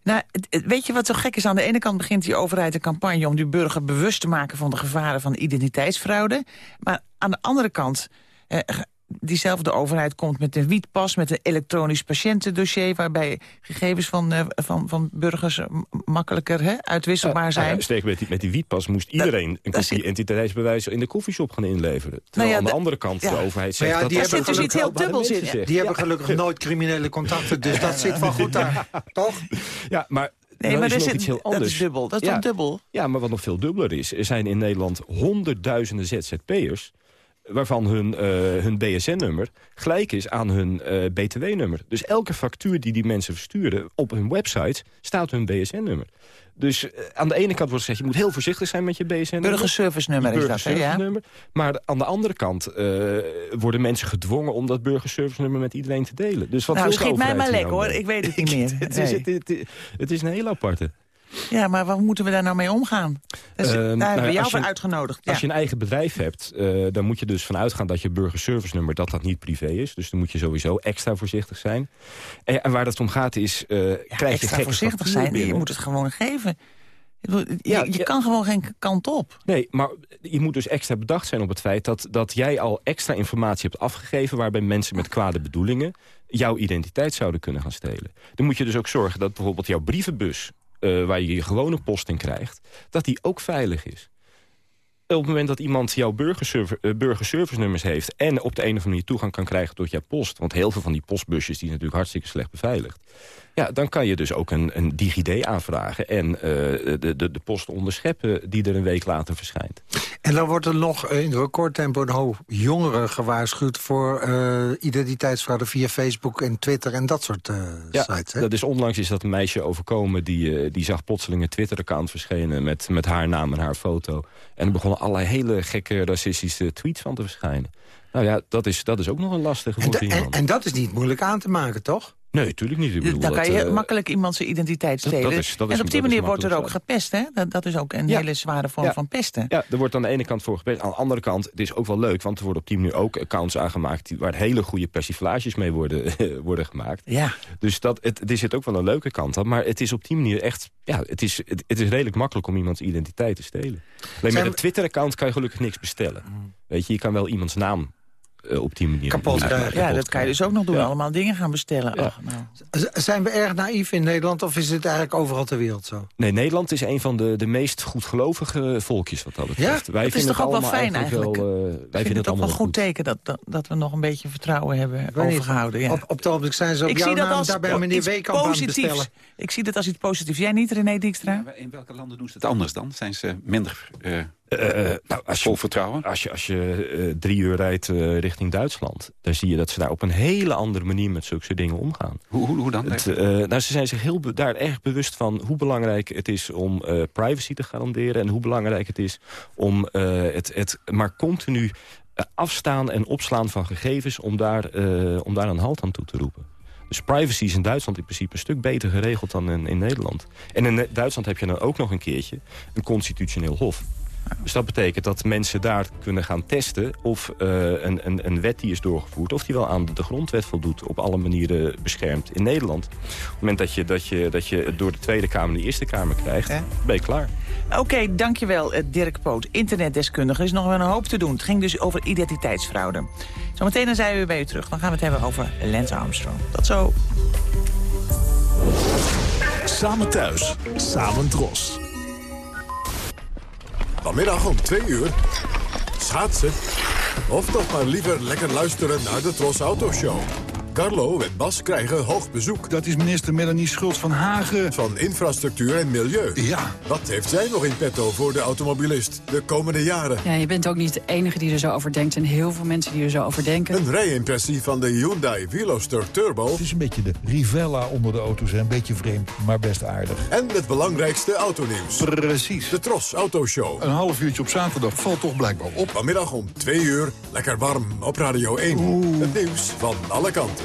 Nou, weet je wat zo gek is? Aan de ene kant begint die overheid een campagne... om die burger bewust te maken van de gevaren van identiteitsfraude. Maar aan de andere kant... Eh, diezelfde overheid komt met een wietpas... met een elektronisch patiëntendossier... waarbij gegevens van, uh, van, van burgers makkelijker hè, uitwisselbaar zijn. Uh, sterker met die, met die wietpas moest iedereen een kopie identiteitsbewijs... in de koffieshop gaan inleveren. Terwijl nou aan de andere kant de overheid zegt... Ja, dat die dat hebben zit dus iets heel dubbels in. Die hebben gelukkig nooit criminele contacten, dus dat zit wel goed daar. *laughs* Toch? Ja, maar Nee, maar is er nog zit, iets heel dat anders. is dubbel. Dat is ja, dubbel? Ja, maar wat nog veel dubbeler is... er zijn in Nederland honderdduizenden ZZP'ers... waarvan hun, uh, hun BSN-nummer gelijk is aan hun uh, BTW-nummer. Dus elke factuur die die mensen versturen op hun website... staat hun BSN-nummer. Dus uh, aan de ene kant wordt gezegd... je moet heel voorzichtig zijn met je BSN-nummer. Burgerservice-nummer is dat, hè? Ja. Maar aan de andere kant worden mensen gedwongen... om dat burgerservice-nummer met iedereen te delen. Dus wat nou, schiet mij maar lek, nou hoor. Ik weet het *laughs* niet meer. het, is, Nee. het, het, het is een heel aparte. Ja, maar wat moeten we daar nou mee omgaan? Dus, daar nou hebben we ja, jou je- voor uitgenodigd. Als Ja. je een eigen bedrijf hebt, eh, dan moet je dus vanuit gaan dat je burgerservice-nummer dat dat niet privé is. Dus dan moet je sowieso extra voorzichtig zijn. En, en waar dat om gaat is, eh krijg je Extra voorzichtig zijn, je moet het gewoon geven. Je, Ja, je ja. kan gewoon geen kant op. Nee, maar je moet dus extra bedacht zijn op het feit... dat, dat jij al extra informatie hebt afgegeven... waarbij mensen met kwade bedoelingen jouw identiteit zouden kunnen gaan stelen. Dan moet je dus ook zorgen dat bijvoorbeeld jouw brievenbus... eh, waar je je gewone post in krijgt, dat die ook veilig is. Op het moment dat iemand jouw burgerservice, eh, burgerservice-nummers heeft... en op de een of andere manier toegang kan krijgen tot jouw post... want heel veel van die postbusjes die zijn natuurlijk hartstikke slecht beveiligd... ja, dan kan je dus ook een, een DigiD aanvragen... en eh, de, de, de post onderscheppen die er een week later verschijnt. En dan wordt er nog eh, in recordtempo een hoop jongeren gewaarschuwd... voor eh, identiteitsfraude via Facebook en Twitter en dat soort Ja, sites. Hè? dat is onlangs is dat een meisje overkomen... die, die zag plotseling een Twitter-account verschenen... Met, met haar naam en haar foto. En er begonnen allerlei hele gekke racistische tweets van te verschijnen. Nou ja, dat is, dat is ook nog een lastige En, voor en, iemand. en dat is niet moeilijk aan te maken, toch? Nee, natuurlijk niet. Ik bedoel, Dan kan je eh, makkelijk iemand zijn identiteit stelen. dat is- dat is- en op die is manier wordt er ook gepest, hè? Dat, is ook een Ja. hele zware vorm Ja. van pesten. Ja, er wordt aan de ene kant voor gepest. Aan de andere kant, het is ook wel leuk... want er worden op die manier ook accounts aangemaakt... die- waar hele goede persiflages mee worden, *laughs* worden gemaakt. Ja. Dus dat, het, er zit ook wel een leuke kant aan. Maar het is op die manier echt... Ja, het is, het, het is redelijk makkelijk om iemands identiteit te stelen. Alleen Zijn met een Twitter-account kan je gelukkig niks bestellen. Weet je, je kan wel iemands naam op die manier... Kapot Ja, krijgen. Ja, kapot dat kan je dus ook nog doen. Allemaal dingen gaan bestellen. Ja. Ach, nou. Zijn we erg naïef in Nederland of is het eigenlijk overal ter wereld zo? Nee, Nederland is een van de, de meest goedgelovige volkjes wat dat betreft. Ja? Wij Dat is vinden toch ook het wel allemaal fijn eigenlijk? Wel, eh, wij Ik vinden vind het het ook allemaal wel goed teken dat, dat, dat we nog een beetje vertrouwen hebben overgehouden. Ja. Op, op het ogenblik zijn ze op ik jouw zie dat naam als daar bij meneer Weekamp aan het bestellen. Ik zie dat als iets positiefs. Jij niet, René Dijkstra? In welke landen doen ze het anders dan? Zijn ze minder eh Nou, als je, vol vertrouwen? Als je, als je drie uur rijdt richting Duitsland... dan zie je dat ze daar op een hele andere manier met zulke dingen omgaan. Hoe, hoe, hoe dan? Het, nou, ze zijn zich heel daar erg bewust van hoe belangrijk het is om privacy te garanderen... en hoe belangrijk het is om het, het maar continu afstaan en opslaan van gegevens... om daar, om daar een halt aan toe te roepen. Dus privacy is in Duitsland in principe een stuk beter geregeld dan in, in Nederland. En in Duitsland heb je dan ook nog een keertje een constitutioneel hof. Dus dat betekent dat mensen daar kunnen gaan testen... of eh, een, een, een wet die is doorgevoerd... of die wel aan de, de grondwet voldoet, op alle manieren beschermd. In Nederland, op het moment dat je, dat je, dat je het door de Tweede Kamer... de Eerste Kamer krijgt, ben je klaar. Oké, dankjewel eh, Dirk Poot, internetdeskundige. Er is nog wel een hoop te doen. Het ging dus over identiteitsfraude. Zometeen dan zijn we weer bij u terug. Dan gaan we het hebben over Lance Armstrong. Tot zo. Samen thuis, samen dros. Vanmiddag om twee uur. Schaatsen. Of toch maar liever lekker luisteren naar de Tros Autoshow. Carlo en Bas krijgen hoog bezoek. Dat is minister Melanie Schultz van Hagen. Van infrastructuur en milieu. Ja. Wat heeft zij nog in petto voor de automobilist de komende jaren? Ja, je bent ook niet de enige die er zo over denkt. En heel veel mensen die er zo over denken. Een rijimpressie van de Hyundai Veloster Turbo. Het is een beetje de Rivella onder de auto's. Een beetje vreemd, maar best aardig. En het belangrijkste autonieuws. Precies. De Tros Autoshow. Een half uurtje op zaterdag valt toch blijkbaar op. Vanmiddag om twee uur, lekker warm op Radio 1. Het nieuws van alle kanten.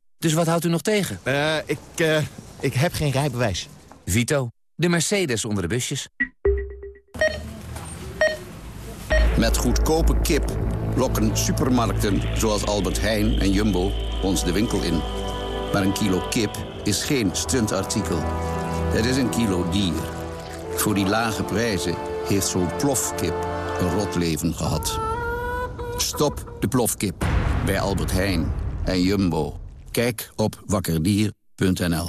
Dus wat houdt u nog tegen? Eh, ik, uh, ik heb geen rijbewijs. Vito, de Mercedes onder de busjes. Met goedkope kip lokken supermarkten zoals Albert Heijn en Jumbo ons de winkel in. Maar een kilo kip is geen stuntartikel. Het is een kilo dier. Voor die lage prijzen heeft zo'n plofkip een rot leven gehad. Stop de plofkip bij Albert Heijn en Jumbo. Kijk op wakkerdier.nl.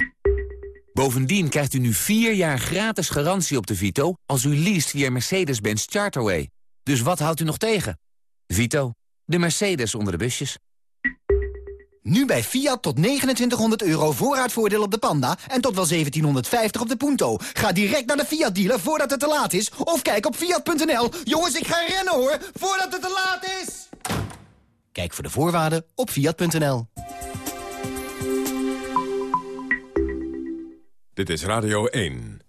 Bovendien krijgt u nu vier jaar gratis garantie op de Vito... als u leest via Mercedes-Benz Charterway. Dus wat houdt u nog tegen? Vito, de Mercedes onder de busjes. Nu bij Fiat tot 2900 euro voorraadvoordeel op de Panda... en tot wel 1750 op de Punto. Ga direct naar de Fiat-dealer voordat het te laat is... of kijk op Fiat.nl. Jongens, ik ga rennen hoor, voordat het te laat is! Kijk voor de voorwaarden op Fiat.nl. Dit is Radio 1.